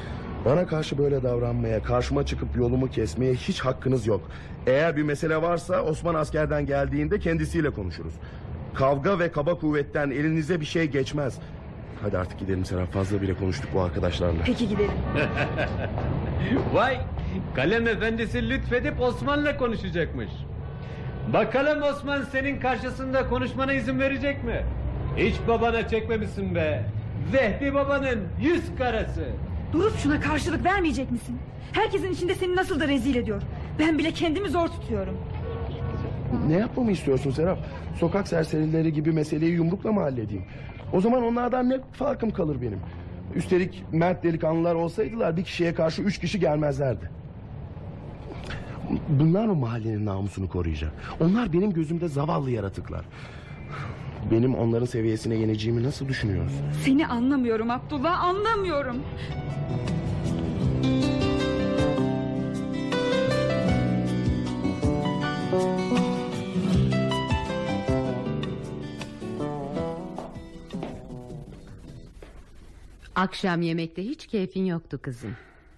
Bana karşı böyle davranmaya, karşıma çıkıp yolumu kesmeye hiç hakkınız yok. Eğer bir mesele varsa Osman askerden geldiğinde kendisiyle konuşuruz. Kavga ve kaba kuvvetten elinize bir şey geçmez. Hadi artık gidelim Serap. Fazla bile konuştuk bu arkadaşlarla. Peki gidelim. [LAUGHS] Vay kalem efendisi lütfedip Osman'la konuşacakmış. Bakalım Osman senin karşısında konuşmana izin verecek mi? Hiç babana çekmemişsin be. Vehbi babanın yüz karası. Durup şuna karşılık vermeyecek misin? Herkesin içinde seni nasıl da rezil ediyor. Ben bile kendimi zor tutuyorum. Ne yapmamı istiyorsun Serap? Sokak serserileri gibi meseleyi yumrukla mı halledeyim? O zaman onlardan ne farkım kalır benim? Üstelik mert delikanlılar olsaydılar bir kişiye karşı üç kişi gelmezlerdi. Bunlar mı mahallenin namusunu koruyacak? Onlar benim gözümde zavallı yaratıklar. Benim onların seviyesine yeneceğimi nasıl düşünüyorsun? Seni anlamıyorum Abdullah anlamıyorum. Akşam yemekte hiç keyfin yoktu kızım.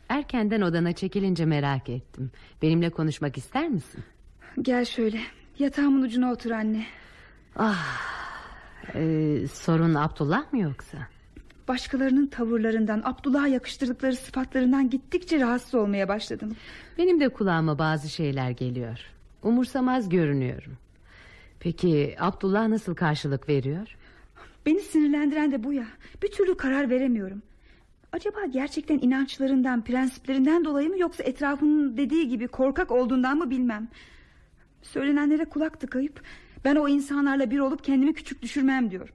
Erkenden odana çekilince merak ettim. Benimle konuşmak ister misin? Gel şöyle yatağımın ucuna otur anne. Ah, e, sorun Abdullah mı yoksa? Başkalarının tavırlarından Abdullah'a yakıştırdıkları sıfatlarından gittikçe rahatsız olmaya başladım. Benim de kulağıma bazı şeyler geliyor. Umursamaz görünüyorum. Peki Abdullah nasıl karşılık veriyor? Beni sinirlendiren de bu ya. Bir türlü karar veremiyorum. Acaba gerçekten inançlarından, prensiplerinden dolayı mı yoksa etrafının dediği gibi korkak olduğundan mı bilmem. Söylenenlere kulak tıkayıp ben o insanlarla bir olup kendimi küçük düşürmem diyor.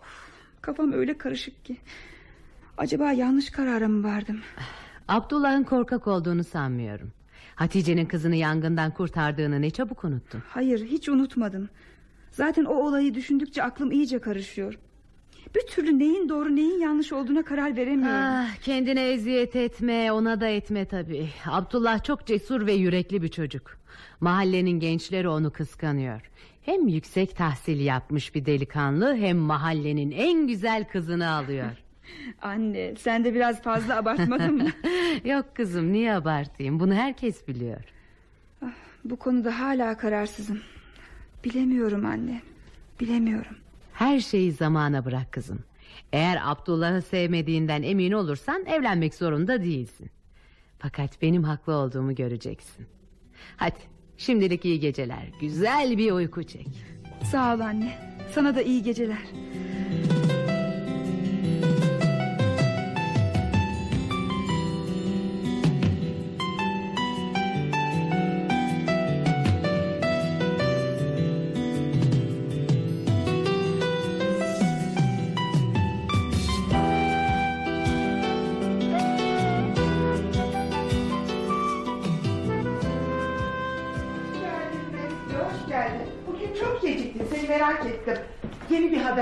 Of, kafam öyle karışık ki. Acaba yanlış karara mı vardım? Abdullah'ın korkak olduğunu sanmıyorum. Hatice'nin kızını yangından kurtardığını ne çabuk unuttun. Hayır hiç unutmadım. Zaten o olayı düşündükçe aklım iyice karışıyor. Bir türlü neyin doğru neyin yanlış olduğuna karar veremiyorum. Ah, kendine eziyet etme ona da etme tabii. Abdullah çok cesur ve yürekli bir çocuk. Mahallenin gençleri onu kıskanıyor. Hem yüksek tahsil yapmış bir delikanlı hem mahallenin en güzel kızını alıyor. [LAUGHS] [LAUGHS] Anne sen de biraz fazla abartmadın mı? [LAUGHS] Yok kızım niye abartayım bunu herkes biliyor. Bu konuda hala kararsızım. Bilemiyorum anne. Bilemiyorum. Her şeyi zamana bırak kızım. Eğer Abdullah'ı sevmediğinden emin olursan evlenmek zorunda değilsin. Fakat benim haklı olduğumu göreceksin. Hadi şimdilik iyi geceler. Güzel bir uyku çek. Sağ ol anne. Sana da iyi geceler.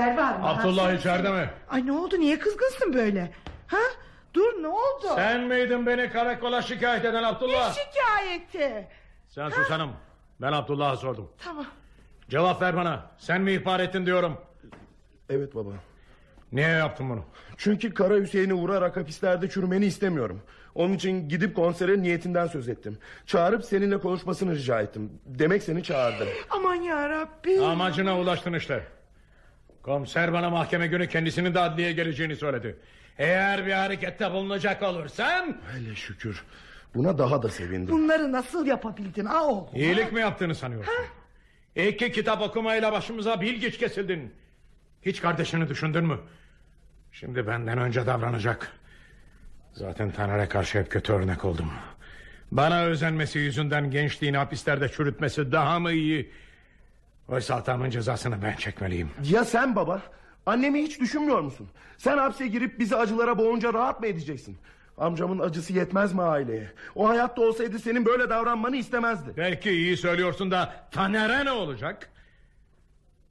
Haber var mı? Abdullah Ha, içeride mi? Ay ne oldu niye kızgınsın böyle? Ha? Dur ne oldu? Sen miydin beni karakola şikayet eden Abdullah? Ne şikayeti? Sen sus hanım. Ben Abdullah'a sordum. Tamam. Cevap ver bana. Sen mi ihbar ettin diyorum. Evet baba. Niye yaptın bunu? Çünkü Kara Hüseyin'i vurarak hapislerde çürümeni istemiyorum. Onun için gidip konsere niyetinden söz ettim. Çağırıp seninle konuşmasını rica ettim. Demek seni çağırdı. Aman ya Rabbi. Amacına ulaştın işte. Komiser bana mahkeme günü kendisinin de adliyeye geleceğini söyledi. Eğer bir harekette bulunacak olursan... Hele şükür. Buna daha da sevindim. Bunları nasıl yapabildin ha oğlum? İyilik mi yaptığını sanıyorsun? İki kitap okumayla başımıza bilgiç kesildin. Hiç kardeşini düşündün mü? Şimdi benden önce davranacak. Zaten Taner'e karşı hep kötü örnek oldum. Bana özenmesi yüzünden gençliğini hapislerde çürütmesi daha mı iyi? Oysa hatamın cezasını ben çekmeliyim. Ya sen baba? Annemi hiç düşünmüyor musun? Sen hapse girip bizi acılara boğunca rahat mı edeceksin? Amcamın acısı yetmez mi aileye? O hayatta olsaydı senin böyle davranmanı istemezdi. Belki iyi söylüyorsun da Taner'e ne olacak?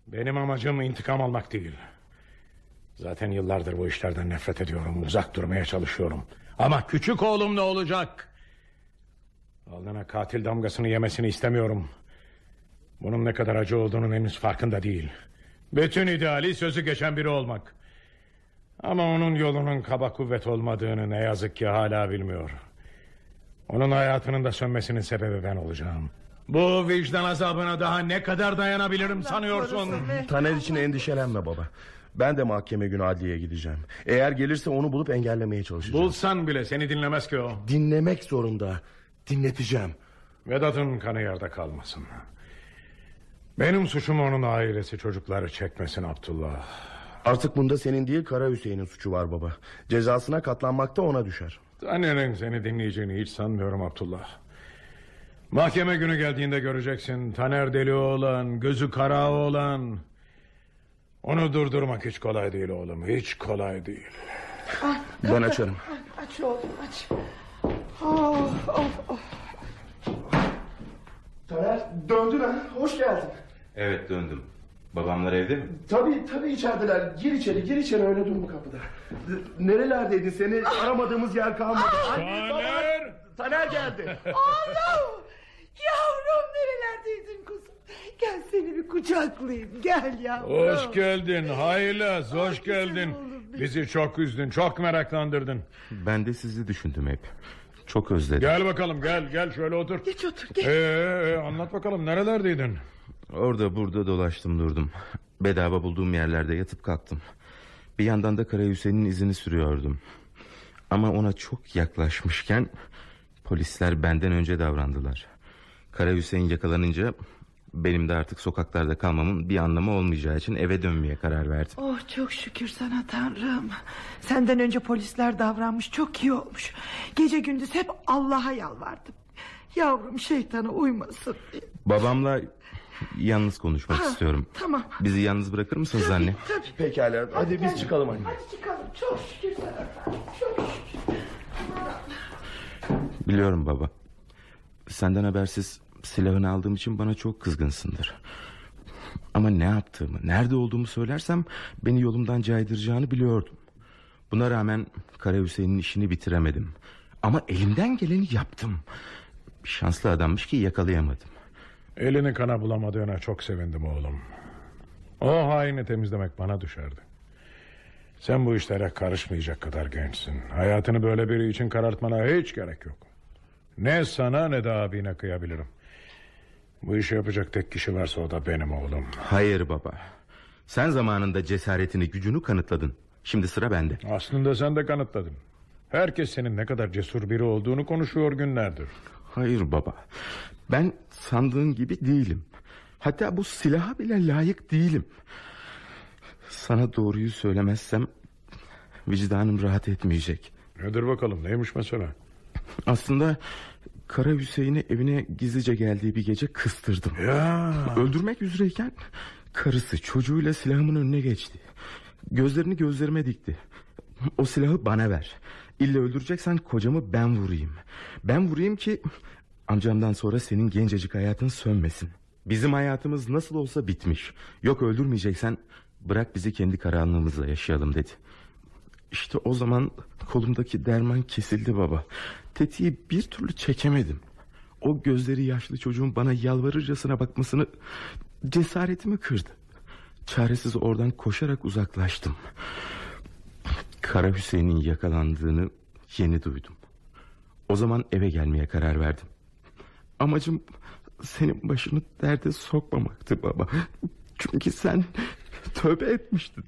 Benim amacım intikam almak değil. Zaten yıllardır bu işlerden nefret ediyorum. Uzak durmaya çalışıyorum. Ama küçük oğlum ne olacak? Alnına katil damgasını yemesini istemiyorum. Bunun ne kadar acı olduğunun henüz farkında değil. Bütün ideali sözü geçen biri olmak. Ama onun yolunun kaba kuvvet olmadığını ne yazık ki hala bilmiyor. Onun hayatının da sönmesinin sebebi ben olacağım. Bu vicdan azabına daha ne kadar dayanabilirim sanıyorsun? Taner için endişelenme baba. Ben de mahkeme günü adliyeye gideceğim. Eğer gelirse onu bulup engellemeye çalışacağım. Bulsan bile seni dinlemez ki o. Dinlemek zorunda. Dinleteceğim. Vedat'ın kanı yerde kalmasın. Benim suçum onun ailesi çocukları çekmesin Abdullah. Artık bunda senin değil Kara Hüseyin'in suçu var baba. Cezasına katlanmak da ona düşer. Annenin seni dinleyeceğini hiç sanmıyorum Abdullah. Mahkeme günü geldiğinde göreceksin. Taner deli oğlan, gözü kara oğlan. Onu durdurmak hiç kolay değil oğlum. Hiç kolay değil. Ah, Ben açarım. Aç oğlum aç. Oh, oh, oh. Taner döndün ha. Hoş geldin. Evet döndüm. Babamlar evde mi? Tabii tabii içerideler. Gir içeri gir içeri öyle durma kapıda. Nerelerdeydin seni aramadığımız yer kalmadı. Anne, baba. Taner geldi. Oğlum. Yavrum nerelerdeydin kuzum? Gel seni bir kucaklayayım. Gel yavrum. Hoş geldin Haylaz hoş geldin. Bizi çok üzdün çok meraklandırdın. Ben de sizi düşündüm hep. Çok özledim. Gel bakalım gel gel şöyle otur. Geç otur gel. Ee, anlat bakalım nerelerdeydin? Orada burada dolaştım durdum. Bedava bulduğum yerlerde yatıp kalktım. Bir yandan da Kara Hüseyin'in izini sürüyordum. Ama ona çok yaklaşmışken polisler benden önce davrandılar. Kara Hüseyin yakalanınca benim de artık sokaklarda kalmamın bir anlamı olmayacağı için eve dönmeye karar verdim. Oh çok şükür sana tanrım. Senden önce polisler davranmış çok iyi olmuş. Gece gündüz hep Allah'a yalvardım. Yavrum şeytana uymasın diye. Babamla yalnız konuşmak Ha, istiyorum. Tamam. Bizi yalnız bırakır mısınız anne? Tabii. Pekala hadi biz çıkalım anne. Hadi çıkalım çok şükür sana. Çok şükür. Biliyorum baba. Senden habersiz silahını aldığım için bana çok kızgınsındır. Ama ne yaptığımı, nerede olduğumu söylersem beni yolumdan caydıracağını biliyordum. Buna rağmen Kara Hüseyin'in işini bitiremedim. Ama elimden geleni yaptım. Şanslı adammış ki yakalayamadım. Elini kana bulamadığına çok sevindim oğlum. O haini temizlemek bana düşerdi. Sen bu işlere karışmayacak kadar gençsin. Hayatını böyle biri için karartmana hiç gerek yok. Ne sana ne de abine kıyabilirim. Bu işi yapacak tek kişi varsa o da benim oğlum. Hayır baba. Sen zamanında cesaretini gücünü kanıtladın. Şimdi sıra bende. Aslında sen de kanıtladın. Herkes senin ne kadar cesur biri olduğunu konuşuyor günlerdir. Hayır baba. Ben sandığın gibi değilim. Hatta bu silaha bile layık değilim. Sana doğruyu söylemezsem vicdanım rahat etmeyecek. Nedir bakalım neymiş mesela? Aslında Kara Hüseyin'i evine gizlice geldiği bir gece kıstırdım. Ya. Öldürmek üzereyken karısı çocuğuyla silahımın önüne geçti. Gözlerini gözlerime dikti. O silahı bana ver. İlle öldüreceksen kocamı ben vurayım. Ben vurayım ki amcamdan sonra senin gencecik hayatın sönmesin. Bizim hayatımız nasıl olsa bitmiş. Yok öldürmeyeceksen bırak bizi kendi karanlığımızla yaşayalım dedi. İşte o zaman kolumdaki derman kesildi baba. Tetiği bir türlü çekemedim. O gözleri yaşlı çocuğun bana yalvarırcasına bakmasını cesaretimi kırdı. Çaresiz oradan koşarak uzaklaştım. Kara Hüseyin'in yakalandığını yeni duydum. O zaman eve gelmeye karar verdim. Amacım senin başını derde sokmamaktı baba. Çünkü sen tövbe etmiştin.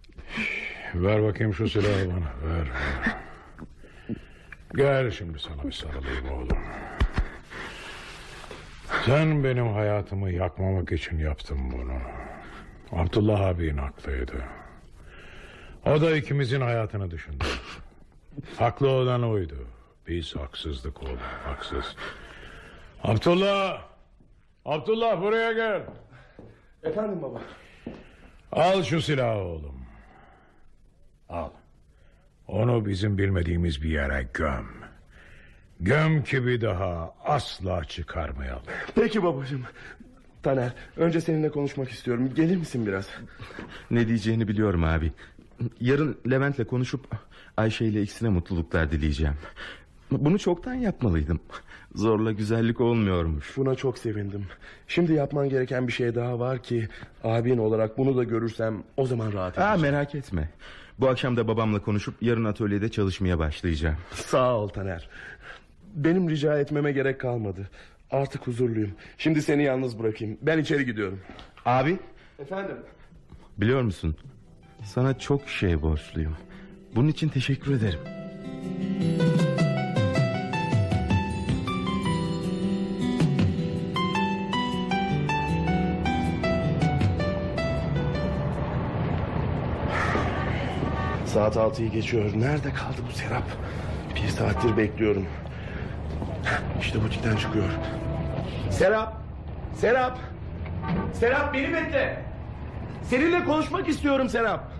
Ver bakayım şu silahı bana ver. ver. Gel şimdi sana bir sarılayım oğlum. Sen benim hayatımı yakmamak için yaptın bunu. Abdullah abin haklıydı. O da ikimizin hayatını düşündü. Haklı olan oydu. Biz haksızdık oğlum haksız. Abdullah! Abdullah buraya gel. Efendim baba. Al şu silahı oğlum. Al. Onu bizim bilmediğimiz bir yere göm. Göm ki bir daha asla çıkarmayalım. Peki babacığım. Taner önce seninle konuşmak istiyorum. Gelir misin biraz? Ne diyeceğini biliyorum abi. Yarın Levent'le konuşup Ayşe ile ikisine mutluluklar dileyeceğim. Bunu çoktan yapmalıydım. Zorla güzellik olmuyormuş. Buna çok sevindim. Şimdi yapman gereken bir şey daha var ki... ...abin olarak bunu da görürsem o zaman rahat Aa, edeceğim. merak etme. Bu akşam da babamla konuşup yarın atölyede çalışmaya başlayacağım. [LAUGHS] Sağ ol Taner. Benim rica etmeme gerek kalmadı. Artık huzurluyum. Şimdi seni yalnız bırakayım. Ben içeri gidiyorum. Abi Efendim? biliyor musun? Sana çok şey borçluyum. Bunun için teşekkür ederim. Saat altıyı geçiyor. Nerede kaldı bu Serap? Bir saattir bekliyorum. İşte butikten çıkıyor. Serap! Serap! Serap beni bekle! Seninle konuşmak istiyorum Serap.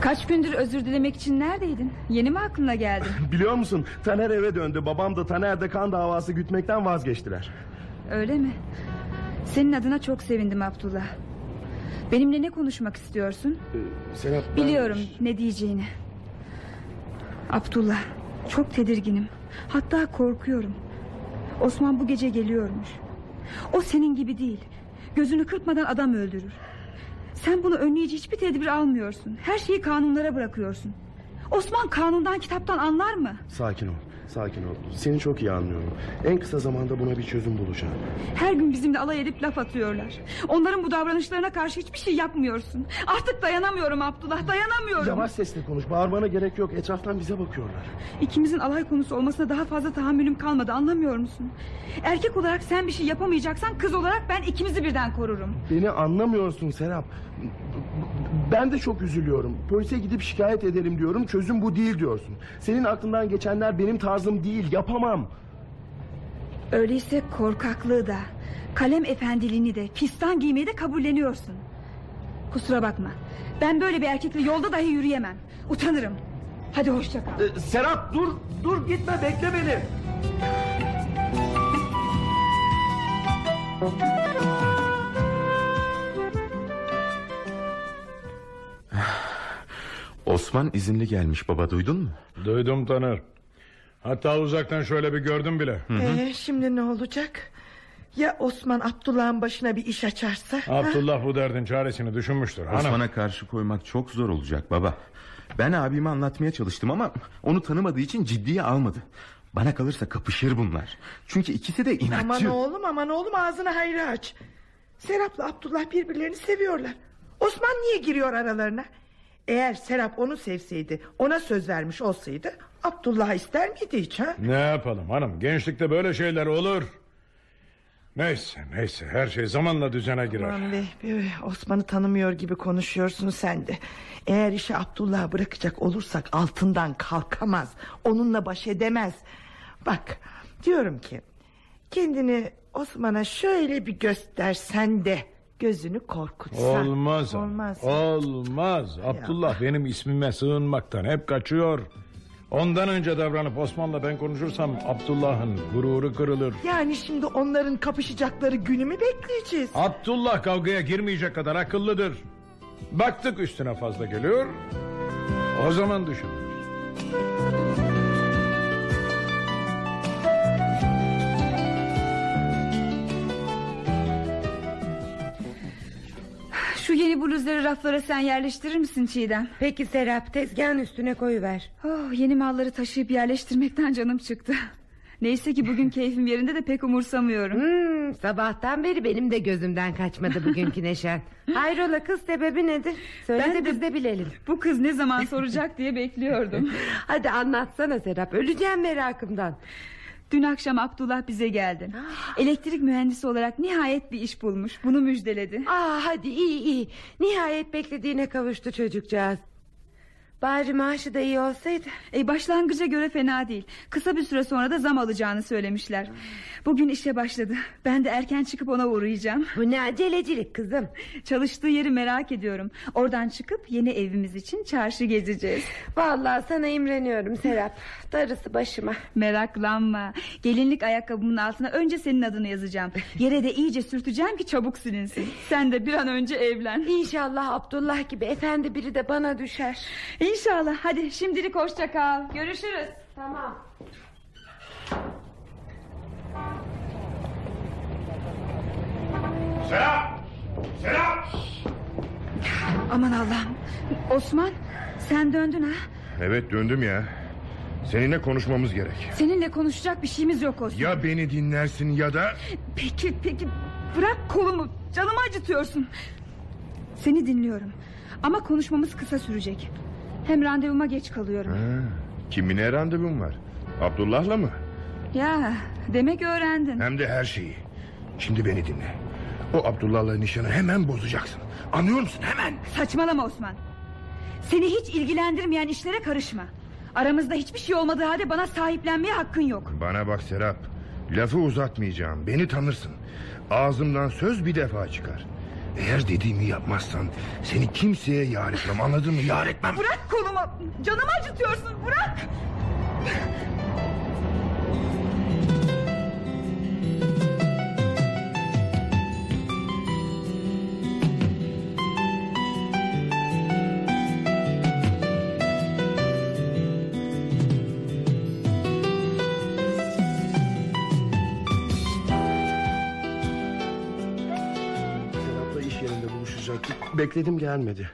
Kaç gündür özür dilemek için neredeydin? Yeni mi aklına geldi? [LAUGHS] Biliyor musun Taner eve döndü. Babam da Taner de kan davası gütmekten vazgeçtiler. Öyle mi? Senin adına çok sevindim Abdullah. Benimle ne konuşmak istiyorsun? Serap ben- Biliyorum ne diyeceğini. Abdullah çok tedirginim. Hatta korkuyorum. Osman bu gece geliyormuş. O senin gibi değil. Gözünü kırpmadan adam öldürür. Sen bunu önleyici hiçbir tedbir almıyorsun. Her şeyi kanunlara bırakıyorsun. Osman kanundan kitaptan anlar mı? Sakin ol. Sakin ol. Seni çok iyi anlıyorum. En kısa zamanda buna bir çözüm bulacağım. Her gün bizimle alay edip laf atıyorlar. Onların bu davranışlarına karşı hiçbir şey yapmıyorsun. Artık dayanamıyorum Abdullah dayanamıyorum. Yavaş sesle konuş. Bağırmana gerek yok. Etraftan bize bakıyorlar. İkimizin alay konusu olmasına daha fazla tahammülüm kalmadı anlamıyor musun? Erkek olarak sen bir şey yapamayacaksan kız olarak ben ikimizi birden korurum. Beni anlamıyorsun Serap. Ben de çok üzülüyorum. Polise gidip şikayet ederim diyorum. Çözüm bu değil diyorsun. Senin aklından geçenler benim tarzım değil. Yapamam. Öyleyse korkaklığı da kalem efendiliğini de fistan giymeyi de kabulleniyorsun. Kusura bakma. Ben böyle bir erkekle yolda dahi yürüyemem. Utanırım. Hadi hoşça kal. Ee, Serap dur. Dur gitme bekle beni. [SIGHS] Osman izinli gelmiş baba duydun mu? Duydum Taner. Hatta uzaktan şöyle bir gördüm bile. Ee, şimdi ne olacak? Ya Osman Abdullah'ın başına bir iş açarsa? ha? Abdullah bu derdin çaresini düşünmüştür. Hanım. Osman'a karşı koymak çok zor olacak baba. Ben abime anlatmaya çalıştım ama onu tanımadığı için ciddiye almadı. Bana kalırsa kapışır bunlar. Çünkü ikisi de inatçı. Aman oğlum aman oğlum ağzını hayra aç. Serap'la Abdullah birbirlerini seviyorlar. Osman niye giriyor aralarına? Eğer Serap onu sevseydi ona söz vermiş olsaydı Abdullah ister miydi hiç ha? Ne yapalım hanım gençlikte böyle şeyler olur. Neyse neyse her şey zamanla düzene girer. Aman Vehbi Osman'ı tanımıyor gibi konuşuyorsun sen de. Eğer işi Abdullah'a bırakacak olursak altından kalkamaz. Onunla baş edemez. Bak diyorum ki kendini Osman'a şöyle bir göstersen de gözünü korkutsan. Olmaz. Olmaz. Olmaz. Abdullah benim ismime sığınmaktan hep kaçıyor. Ondan önce davranıp Osman'la ben konuşursam Abdullah'ın gururu kırılır. Yani şimdi onların kapışacakları günü mü bekleyeceğiz? Abdullah kavgaya girmeyecek kadar akıllıdır. Baktık üstüne fazla geliyor. O zaman düşün. Şu yeni bluzları raflara sen yerleştirir misin Çiğdem? Peki Serap tezgahın üstüne koyuver. Oh, yeni malları taşıyıp yerleştirmekten canım çıktı. Neyse ki bugün keyfim yerinde de pek umursamıyorum. Hmm, sabahtan beri benim de gözümden kaçmadı bugünkü neşen. Hayrola kız sebebi nedir? Söyle Ben de de- biz de bilelim. Bu kız ne zaman soracak diye bekliyordum. [LAUGHS] Hadi anlatsana Serap öleceğim merakımdan. Dün akşam Abdullah bize geldi. Elektrik mühendisi olarak nihayet bir iş bulmuş. Bunu müjdeledi. Aa, hadi iyi iyi. Nihayet beklediğine kavuştu çocukcağız. Bari maaşı da iyi olsaydı. E, başlangıca göre fena değil. Kısa bir süre sonra da zam alacağını söylemişler. Bugün işe başladı. Ben de erken çıkıp ona uğrayacağım. Bu ne acelecilik kızım. Çalıştığı yeri merak ediyorum. Oradan çıkıp yeni evimiz için çarşı gezeceğiz. Vallahi sana imreniyorum Serap. Darısı başıma. Meraklanma. Gelinlik ayakkabımın altına önce senin adını yazacağım. Yere de iyice sürteceğim ki çabuk silinsin. Sen de bir an önce evlen. İnşallah Abdullah gibi efendi biri de bana düşer. İnşallah. Hadi şimdilik hoşça kal. Görüşürüz. Tamam. Serap! Serap! Aman Allah'ım. Osman sen döndün ha. Evet döndüm ya. Seninle konuşmamız gerek. Seninle konuşacak bir şeyimiz yok Osman. Ya beni dinlersin ya da... Peki peki bırak kolumu canımı acıtıyorsun Seni dinliyorum Ama konuşmamız kısa sürecek Hem randevuma geç kalıyorum Ha, kiminle randevum var? Abdullah'la mı? Ya demek öğrendin Hem de her şeyi. Şimdi beni dinle. O Abdullah'la nişanı hemen bozacaksın. Anlıyor musun hemen? Saçmalama Osman Seni hiç ilgilendirmeyen işlere karışma Aramızda hiçbir şey olmadığı halde bana sahiplenmeye hakkın yok Bana bak Serap. Lafı uzatmayacağım. Beni tanırsın. Ağzımdan söz bir defa çıkar. Eğer dediğimi yapmazsan seni kimseye yar etmem anladın mı? Yar etmem. Bırak kolumu canımı acıtıyorsun bırak Bekledim gelmedi.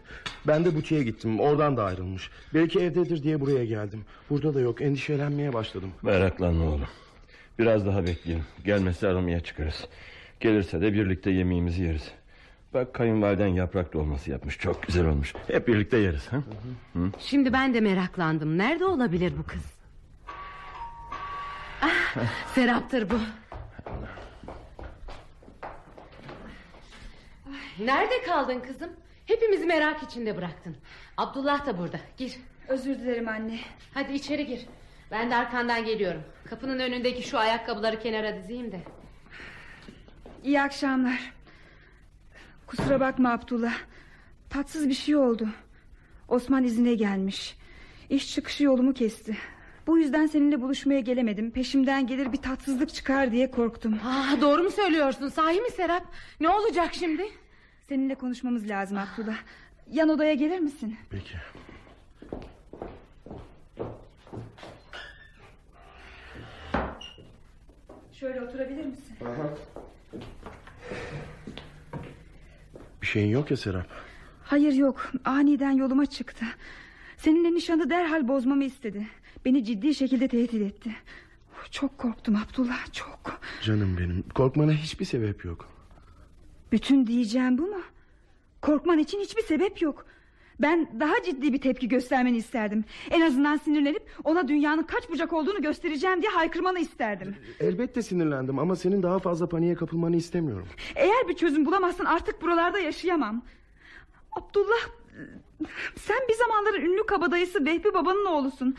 Ben de butiğe gittim. Oradan da ayrılmış. Belki evdedir diye buraya geldim. Burada da yok. Endişelenmeye başladım. Meraklanma oğlum. Biraz daha bekleyelim. Gelmesi aramaya çıkarız. Gelirse de birlikte yemeğimizi yeriz. Bak kayınvaliden yaprak dolması yapmış. Çok güzel olmuş. Hep birlikte yeriz. Ha? Hı? Şimdi ben de meraklandım. Nerede olabilir bu kız? Ah, Serap'tır bu. Nerede kaldın kızım? Hepimizi merak içinde bıraktın. Abdullah da burada. Gir. Özür dilerim anne. Hadi içeri gir. Ben de arkandan geliyorum. Kapının önündeki şu ayakkabıları kenara dizeyim de. İyi akşamlar. Kusura bakma Abdullah. Tatsız bir şey oldu. Osman izine gelmiş. İş çıkışı yolumu kesti. Bu yüzden seninle buluşmaya gelemedim. Peşimden gelir bir tatsızlık çıkar diye korktum. Ah, doğru mu söylüyorsun? Sahi mi Serap? Ne olacak şimdi? Seninle konuşmamız lazım Abdullah. Yan odaya gelir misin? Peki. Şöyle oturabilir misin? Bir şeyin yok ya Serap. Hayır yok. Aniden yoluma çıktı. Seninle nişanı derhal bozmamı istedi. Beni ciddi şekilde tehdit etti. Çok korktum Abdullah çok. Canım benim korkmana hiçbir sebep yok. Bütün diyeceğim bu mu? Korkman için hiçbir sebep yok. Ben daha ciddi bir tepki göstermeni isterdim. En azından sinirlenip ona dünyanın kaç bucak olduğunu göstereceğim diye haykırmanı isterdim. Elbette sinirlendim ama senin daha fazla paniğe kapılmanı istemiyorum. Eğer bir çözüm bulamazsan artık buralarda yaşayamam. Abdullah sen bir zamanların ünlü kabadayısı Vehbi babanın oğlusun.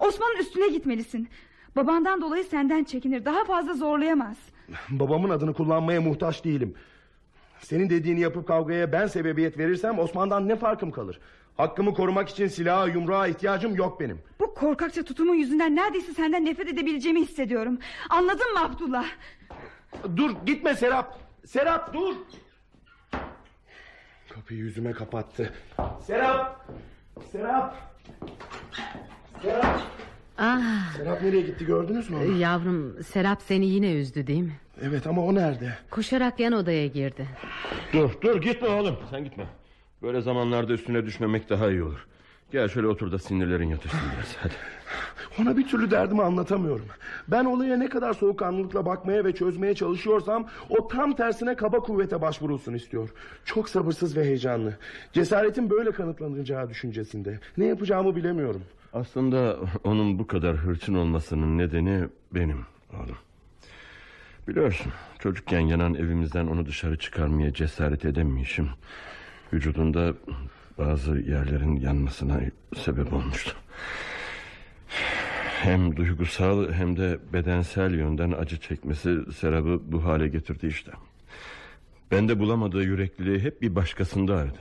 Osman'ın üstüne gitmelisin. Babandan dolayı senden çekinir. Daha fazla zorlayamaz. Babamın adını kullanmaya muhtaç değilim. Senin dediğini yapıp kavgaya ben sebebiyet verirsem Osman'dan ne farkım kalır? Hakkımı korumak için silaha yumruğa ihtiyacım yok benim. Bu korkakça tutumun yüzünden neredeyse senden nefret edebileceğimi hissediyorum. Anladın mı Abdullah? Dur gitme Serap. Serap dur. Kapıyı yüzüme kapattı. Serap. Serap. Serap. Ah, Serap nereye gitti gördünüz mü onu? yavrum Serap seni yine üzdü değil mi? Evet ama o nerede? Koşarak yan odaya girdi. Dur dur gitme oğlum sen gitme. Böyle zamanlarda üstüne düşmemek daha iyi olur. Gel şöyle otur da sinirlerin yatışsın biraz hadi. Ona bir türlü derdimi anlatamıyorum. Ben olaya ne kadar soğukkanlılıkla bakmaya ve çözmeye çalışıyorsam... ...o tam tersine kaba kuvvete başvurulsun istiyor. Çok sabırsız ve heyecanlı. Cesaretin böyle kanıtlanacağı düşüncesinde. Ne yapacağımı bilemiyorum. Aslında onun bu kadar hırçın olmasının nedeni benim oğlum. Biliyorsun çocukken yanan evimizden onu dışarı çıkarmaya cesaret edemeyişim. Vücudunda bazı yerlerin yanmasına sebep olmuştu. Hem duygusal hem de bedensel yönden acı çekmesi Serap'ı bu hale getirdi işte. Bende bulamadığı yürekliliği hep bir başkasında aradı.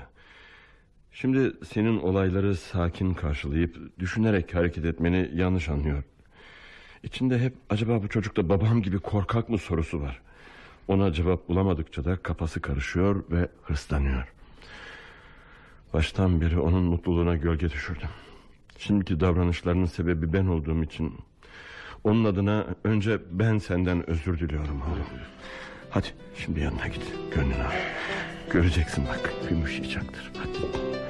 Şimdi senin olayları sakin karşılayıp düşünerek hareket etmeni yanlış anlıyor. İçinde hep acaba bu çocukta babam gibi korkak mı sorusu var. Ona cevap bulamadıkça da kafası karışıyor ve hırslanıyor. Baştan beri onun mutluluğuna gölge düşürdüm. Şimdiki davranışlarının sebebi ben olduğum için... ...onun adına önce ben senden özür diliyorum oğlum. Hadi şimdi yanına git gönlünü al. Göreceksin bak yumuşayacaktır. Hadi.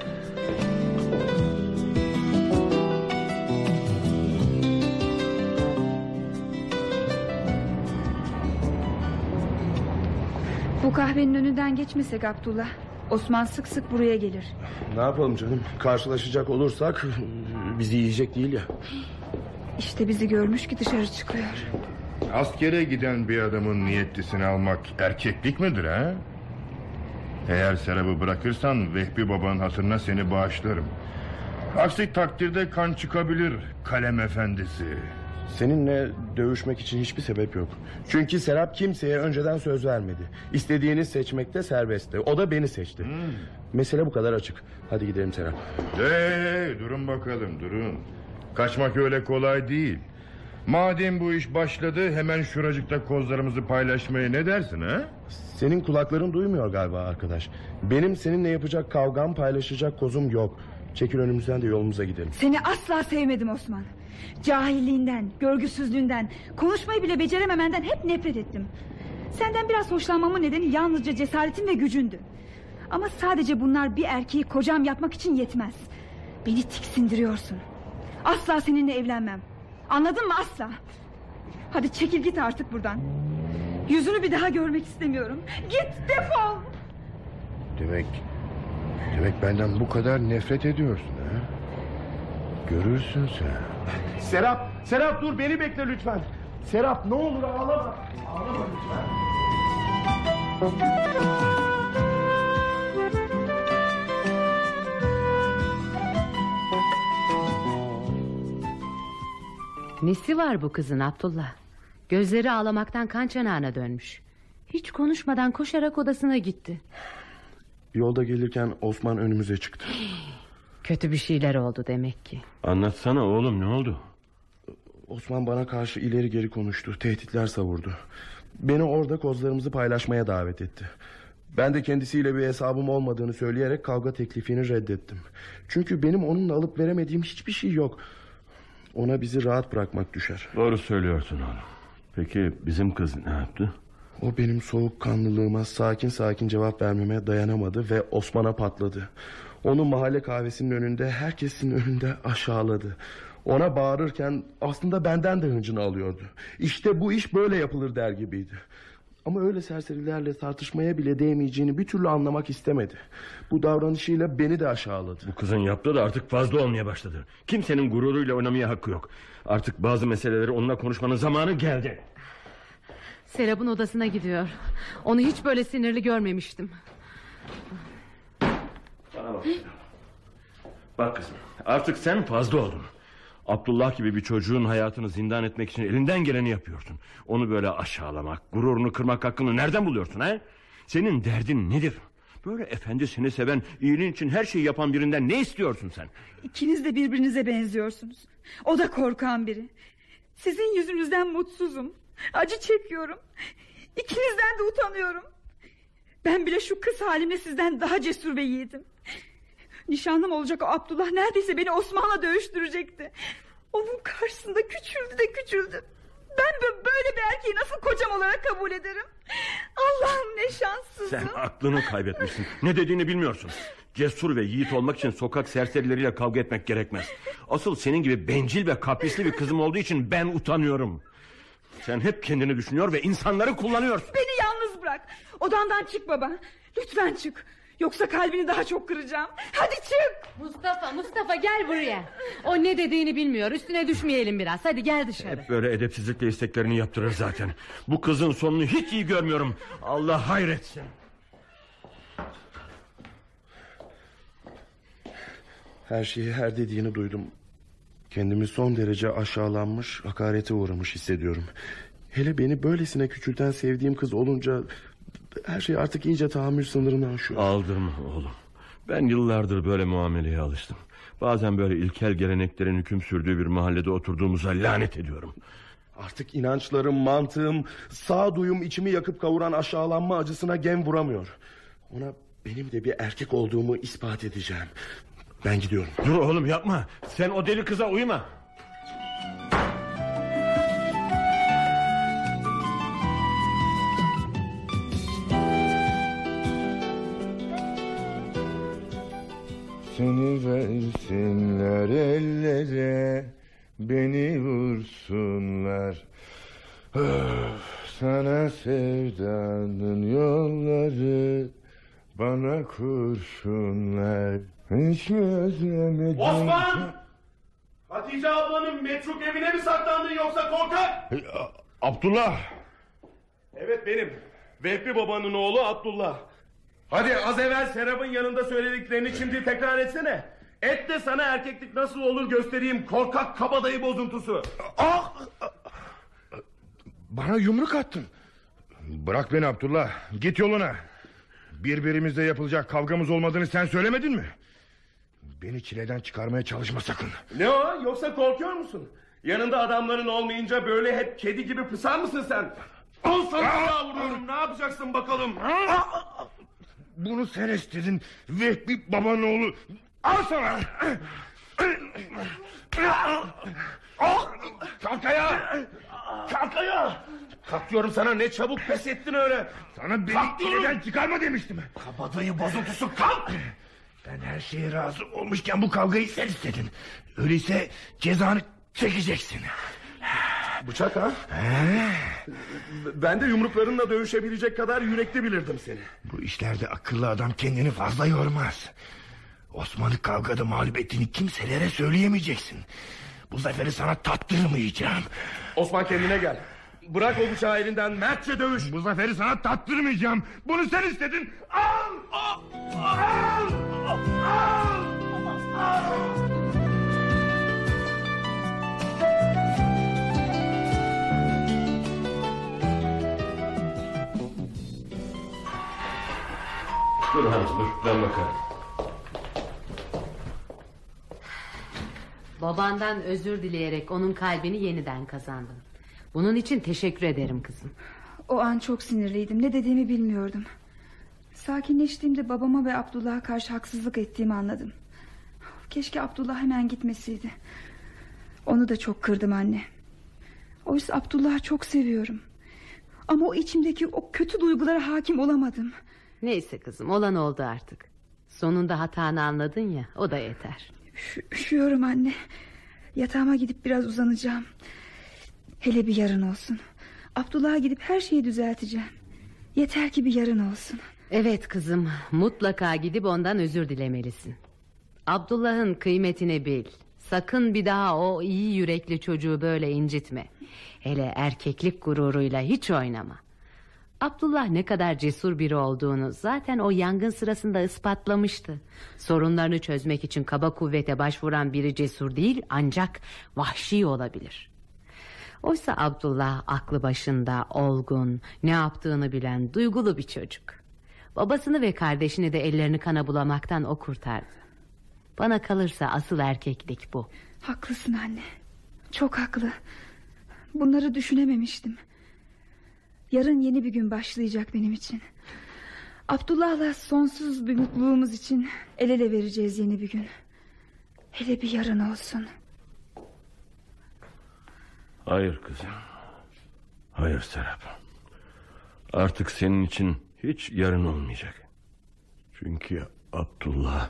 Bu kahvenin önünden geçmesek Abdullah. Osman sık sık buraya gelir. Ne yapalım canım? Karşılaşacak olursak bizi yiyecek değil ya. İşte bizi görmüş ki dışarı çıkıyor. Askere giden bir adamın niyetlisini almak erkeklik midir ha? Eğer Serap'ı bırakırsan Vehbi babanın hatırına seni bağışlarım. Aksi takdirde kan çıkabilir kalem efendisi. Seninle dövüşmek için hiçbir sebep yok. Çünkü Serap kimseye önceden söz vermedi. İstediğini seçmekte serbestti. O da beni seçti. Mesele bu kadar açık. Hadi gidelim Serap. Hey, durun bakalım durun. Kaçmak öyle kolay değil. Madem bu iş başladı hemen şuracıkta kozlarımızı paylaşmaya ne dersin ha? Senin kulakların duymuyor galiba arkadaş. Benim seninle yapacak kavgam paylaşacak kozum yok. Çekil önümüzden de yolumuza gidelim. Seni asla sevmedim Osman. Cahilliğinden, görgüsüzlüğünden, konuşmayı bile becerememenden hep nefret ettim. Senden biraz hoşlanmamın nedeni yalnızca cesaretin ve gücündü. Ama sadece bunlar bir erkeği kocam yapmak için yetmez. Beni tiksindiriyorsun. Asla seninle evlenmem. Anladın mı asla? Hadi çekil git artık buradan. Yüzünü bir daha görmek istemiyorum. Git defol. Demek demek benden bu kadar nefret ediyorsun ha? Görürsün sen. Serap, Serap dur beni bekle lütfen. Serap ne olur ağlama. Ağlama lütfen. Nesi var bu kızın Abdullah? Gözleri ağlamaktan kan çanağına dönmüş. Hiç konuşmadan koşarak odasına gitti. Yolda gelirken Osman önümüze çıktı. [GASPS] Kötü bir şeyler oldu demek ki. Anlatsana oğlum ne oldu? Osman bana karşı ileri geri konuştu. Tehditler savurdu. Beni orada kozlarımızı paylaşmaya davet etti. Ben de kendisiyle bir hesabım olmadığını söyleyerek kavga teklifini reddettim. Çünkü benim onunla alıp veremediğim hiçbir şey yok. Ona bizi rahat bırakmak düşer. Doğru söylüyorsun oğlum. Peki bizim kız ne yaptı? O benim soğukkanlılığıma sakin sakin cevap vermeme dayanamadı ve Osman'a patladı. Onu mahalle kahvesinin önünde herkesin önünde aşağıladı. Ona bağırırken aslında benden de hıncını alıyordu. İşte bu iş böyle yapılır der gibiydi. Ama öyle serserilerle tartışmaya bile değmeyeceğini bir türlü anlamak istemedi. Bu davranışıyla beni de aşağıladı. Bu kızın yaptığı da artık fazla olmaya başladı. Kimsenin gururuyla oynamaya hakkı yok. Artık bazı meseleleri onunla konuşmanın zamanı geldi. Serap'ın odasına gidiyor. Onu hiç böyle sinirli görmemiştim. Bana bak. Kızım artık sen fazla oldun. Abdullah gibi bir çocuğun hayatını zindan etmek için elinden geleni yapıyorsun. Onu böyle aşağılamak, gururunu kırmak hakkını nereden buluyorsun ha? Senin derdin nedir? Böyle efendi seni seven, iyiliğin için her şeyi yapan birinden ne istiyorsun sen? İkiniz de birbirinize benziyorsunuz. O da korkan biri. Sizin yüzünüzden mutsuzum. Acı çekiyorum. İkinizden de utanıyorum. Ben bile şu kız halimle sizden daha cesur ve yiğidim. Nişanlım olacak o Abdullah neredeyse beni Osman'la dövüştürecekti. Onun karşısında küçüldü de küçüldü. Ben böyle bir erkeği nasıl kocam olarak kabul ederim? Allah'ım ne şanssızım. Sen aklını kaybetmişsin. Ne dediğini bilmiyorsun. Cesur ve yiğit olmak için sokak serserileriyle kavga etmek gerekmez. Asıl senin gibi bencil ve kaprisli bir kızım olduğu için ben utanıyorum. Sen hep kendini düşünüyor ve insanları kullanıyorsun. Beni bırak. Odandan çık baba. Lütfen çık. Yoksa kalbini daha çok kıracağım. Hadi çık. Mustafa Mustafa gel buraya. O ne dediğini bilmiyor. Üstüne düşmeyelim biraz. Hadi gel dışarı. Hep böyle edepsizlikle isteklerini yaptırır zaten. Bu kızın sonunu hiç iyi görmüyorum. Allah hayretsin. Her şeyi her dediğini duydum. Kendimi son derece aşağılanmış, hakarete uğramış hissediyorum. Hele beni böylesine küçülten sevdiğim kız olunca... ...her şey artık iyice tahammül sınırını aşıyor. Aldırma oğlum. Ben yıllardır böyle muameleye alıştım. Bazen böyle ilkel geleneklerin hüküm sürdüğü bir mahallede oturduğumuza lanet ediyorum. Artık inançlarım, mantığım, sağduyum içimi yakıp kavuran aşağılanma acısına gem vuramıyor. Ona benim de bir erkek olduğumu ispat edeceğim. Ben gidiyorum. Dur oğlum yapma. Sen o deli kıza uyma. Seni versinler ellere Beni vursunlar Öf, Sana sevdanın yolları Bana kurşunlar Hiç mi özlemedim Osman! Hatice ablanın metruk evine mi saklandın yoksa korkak? Abdullah Evet benim. Vehbi babanın oğlu Abdullah. Hadi az evvel Serap'ın yanında söylediklerini şimdi tekrar etsene. Et de sana erkeklik nasıl olur göstereyim korkak kabadayı bozuntusu. Ah! Bana yumruk attın Bırak beni Abdullah Git yoluna Birbirimizle yapılacak kavgamız olmadığını sen söylemedin mi? Beni çileden çıkarmaya çalışma sakın Ne o yoksa korkuyor musun? Yanında adamların olmayınca böyle hep kedi gibi pısar mısın sen? Al sana silah vuruyorum ne yapacaksın bakalım? Bunu sen istedin. Vehbi babanın oğlu. Al sana. Kalk ayağa Kalk ayağa Kalk diyorum sana. Ne çabuk pes ettin öyle. Sana beni çileden çıkarma demiştim. Kabadayı bozuntusu kalk. Ben her şeye razı olmuşken bu kavgayı sen istedin. Öyleyse cezanı çekeceksin Bıçak ha? Ben de yumruklarınla dövüşebilecek kadar yürekli bilirdim seni. Bu işlerde akıllı adam kendini fazla yormaz. Osman'ı kavgada mağlup ettiğini kimselere söyleyemeyeceksin. Bu zaferi sana tattırmayacağım. Osman kendine gel. Bırak o bıçağı elinden mertçe dövüş. Bu zaferi sana tattırmayacağım. Bunu sen istedin. Al! Al! Al! Al! Al! Dur hanım dur ben bakarım. Babandan özür dileyerek onun kalbini yeniden kazandın. Bunun için teşekkür ederim kızım. O an çok sinirliydim. Ne dediğimi bilmiyordum. Sakinleştiğimde babama ve Abdullah'a karşı haksızlık ettiğimi anladım. Keşke Abdullah hemen gitmeseydi. Onu da çok kırdım anne. Oysa Abdullah'ı çok seviyorum. Ama o içimdeki o kötü duygulara hakim olamadım. Neyse kızım olan oldu artık. Sonunda hatanı anladın ya o da yeter. Üşü- üşüyorum anne. Yatağıma gidip biraz uzanacağım. Hele bir yarın olsun. Abdullah'a gidip her şeyi düzelteceğim. Yeter ki bir yarın olsun. Evet kızım mutlaka gidip ondan özür dilemelisin. Abdullah'ın kıymetini bil. Sakın bir daha o iyi yürekli çocuğu böyle incitme. Hele erkeklik gururuyla hiç oynama. Abdullah ne kadar cesur biri olduğunu zaten o yangın sırasında ispatlamıştı. Sorunlarını çözmek için kaba kuvvete başvuran biri cesur değil ancak vahşi olabilir. Oysa Abdullah aklı başında, olgun, ne yaptığını bilen, duygulu bir çocuk. Babasını ve kardeşini de ellerini kana bulamaktan o kurtardı. Bana kalırsa asıl erkeklik bu. Haklısın anne. Çok haklı. Bunları düşünememiştim. Yarın yeni bir gün başlayacak benim için. Abdullah'la sonsuz bir mutluluğumuz için el ele vereceğiz yeni bir gün. Hele bir yarın olsun. Hayır kızım. Hayır Serap. Artık senin için hiç yarın olmayacak. Çünkü Abdullah...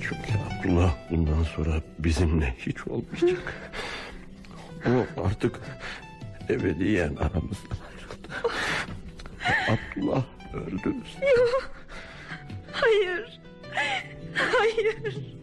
Çünkü Abdullah bundan sonra bizimle hiç olmayacak. O artık ebediyen aramızdan ayrıldı. Abdullah öldü. Hayır. Hayır.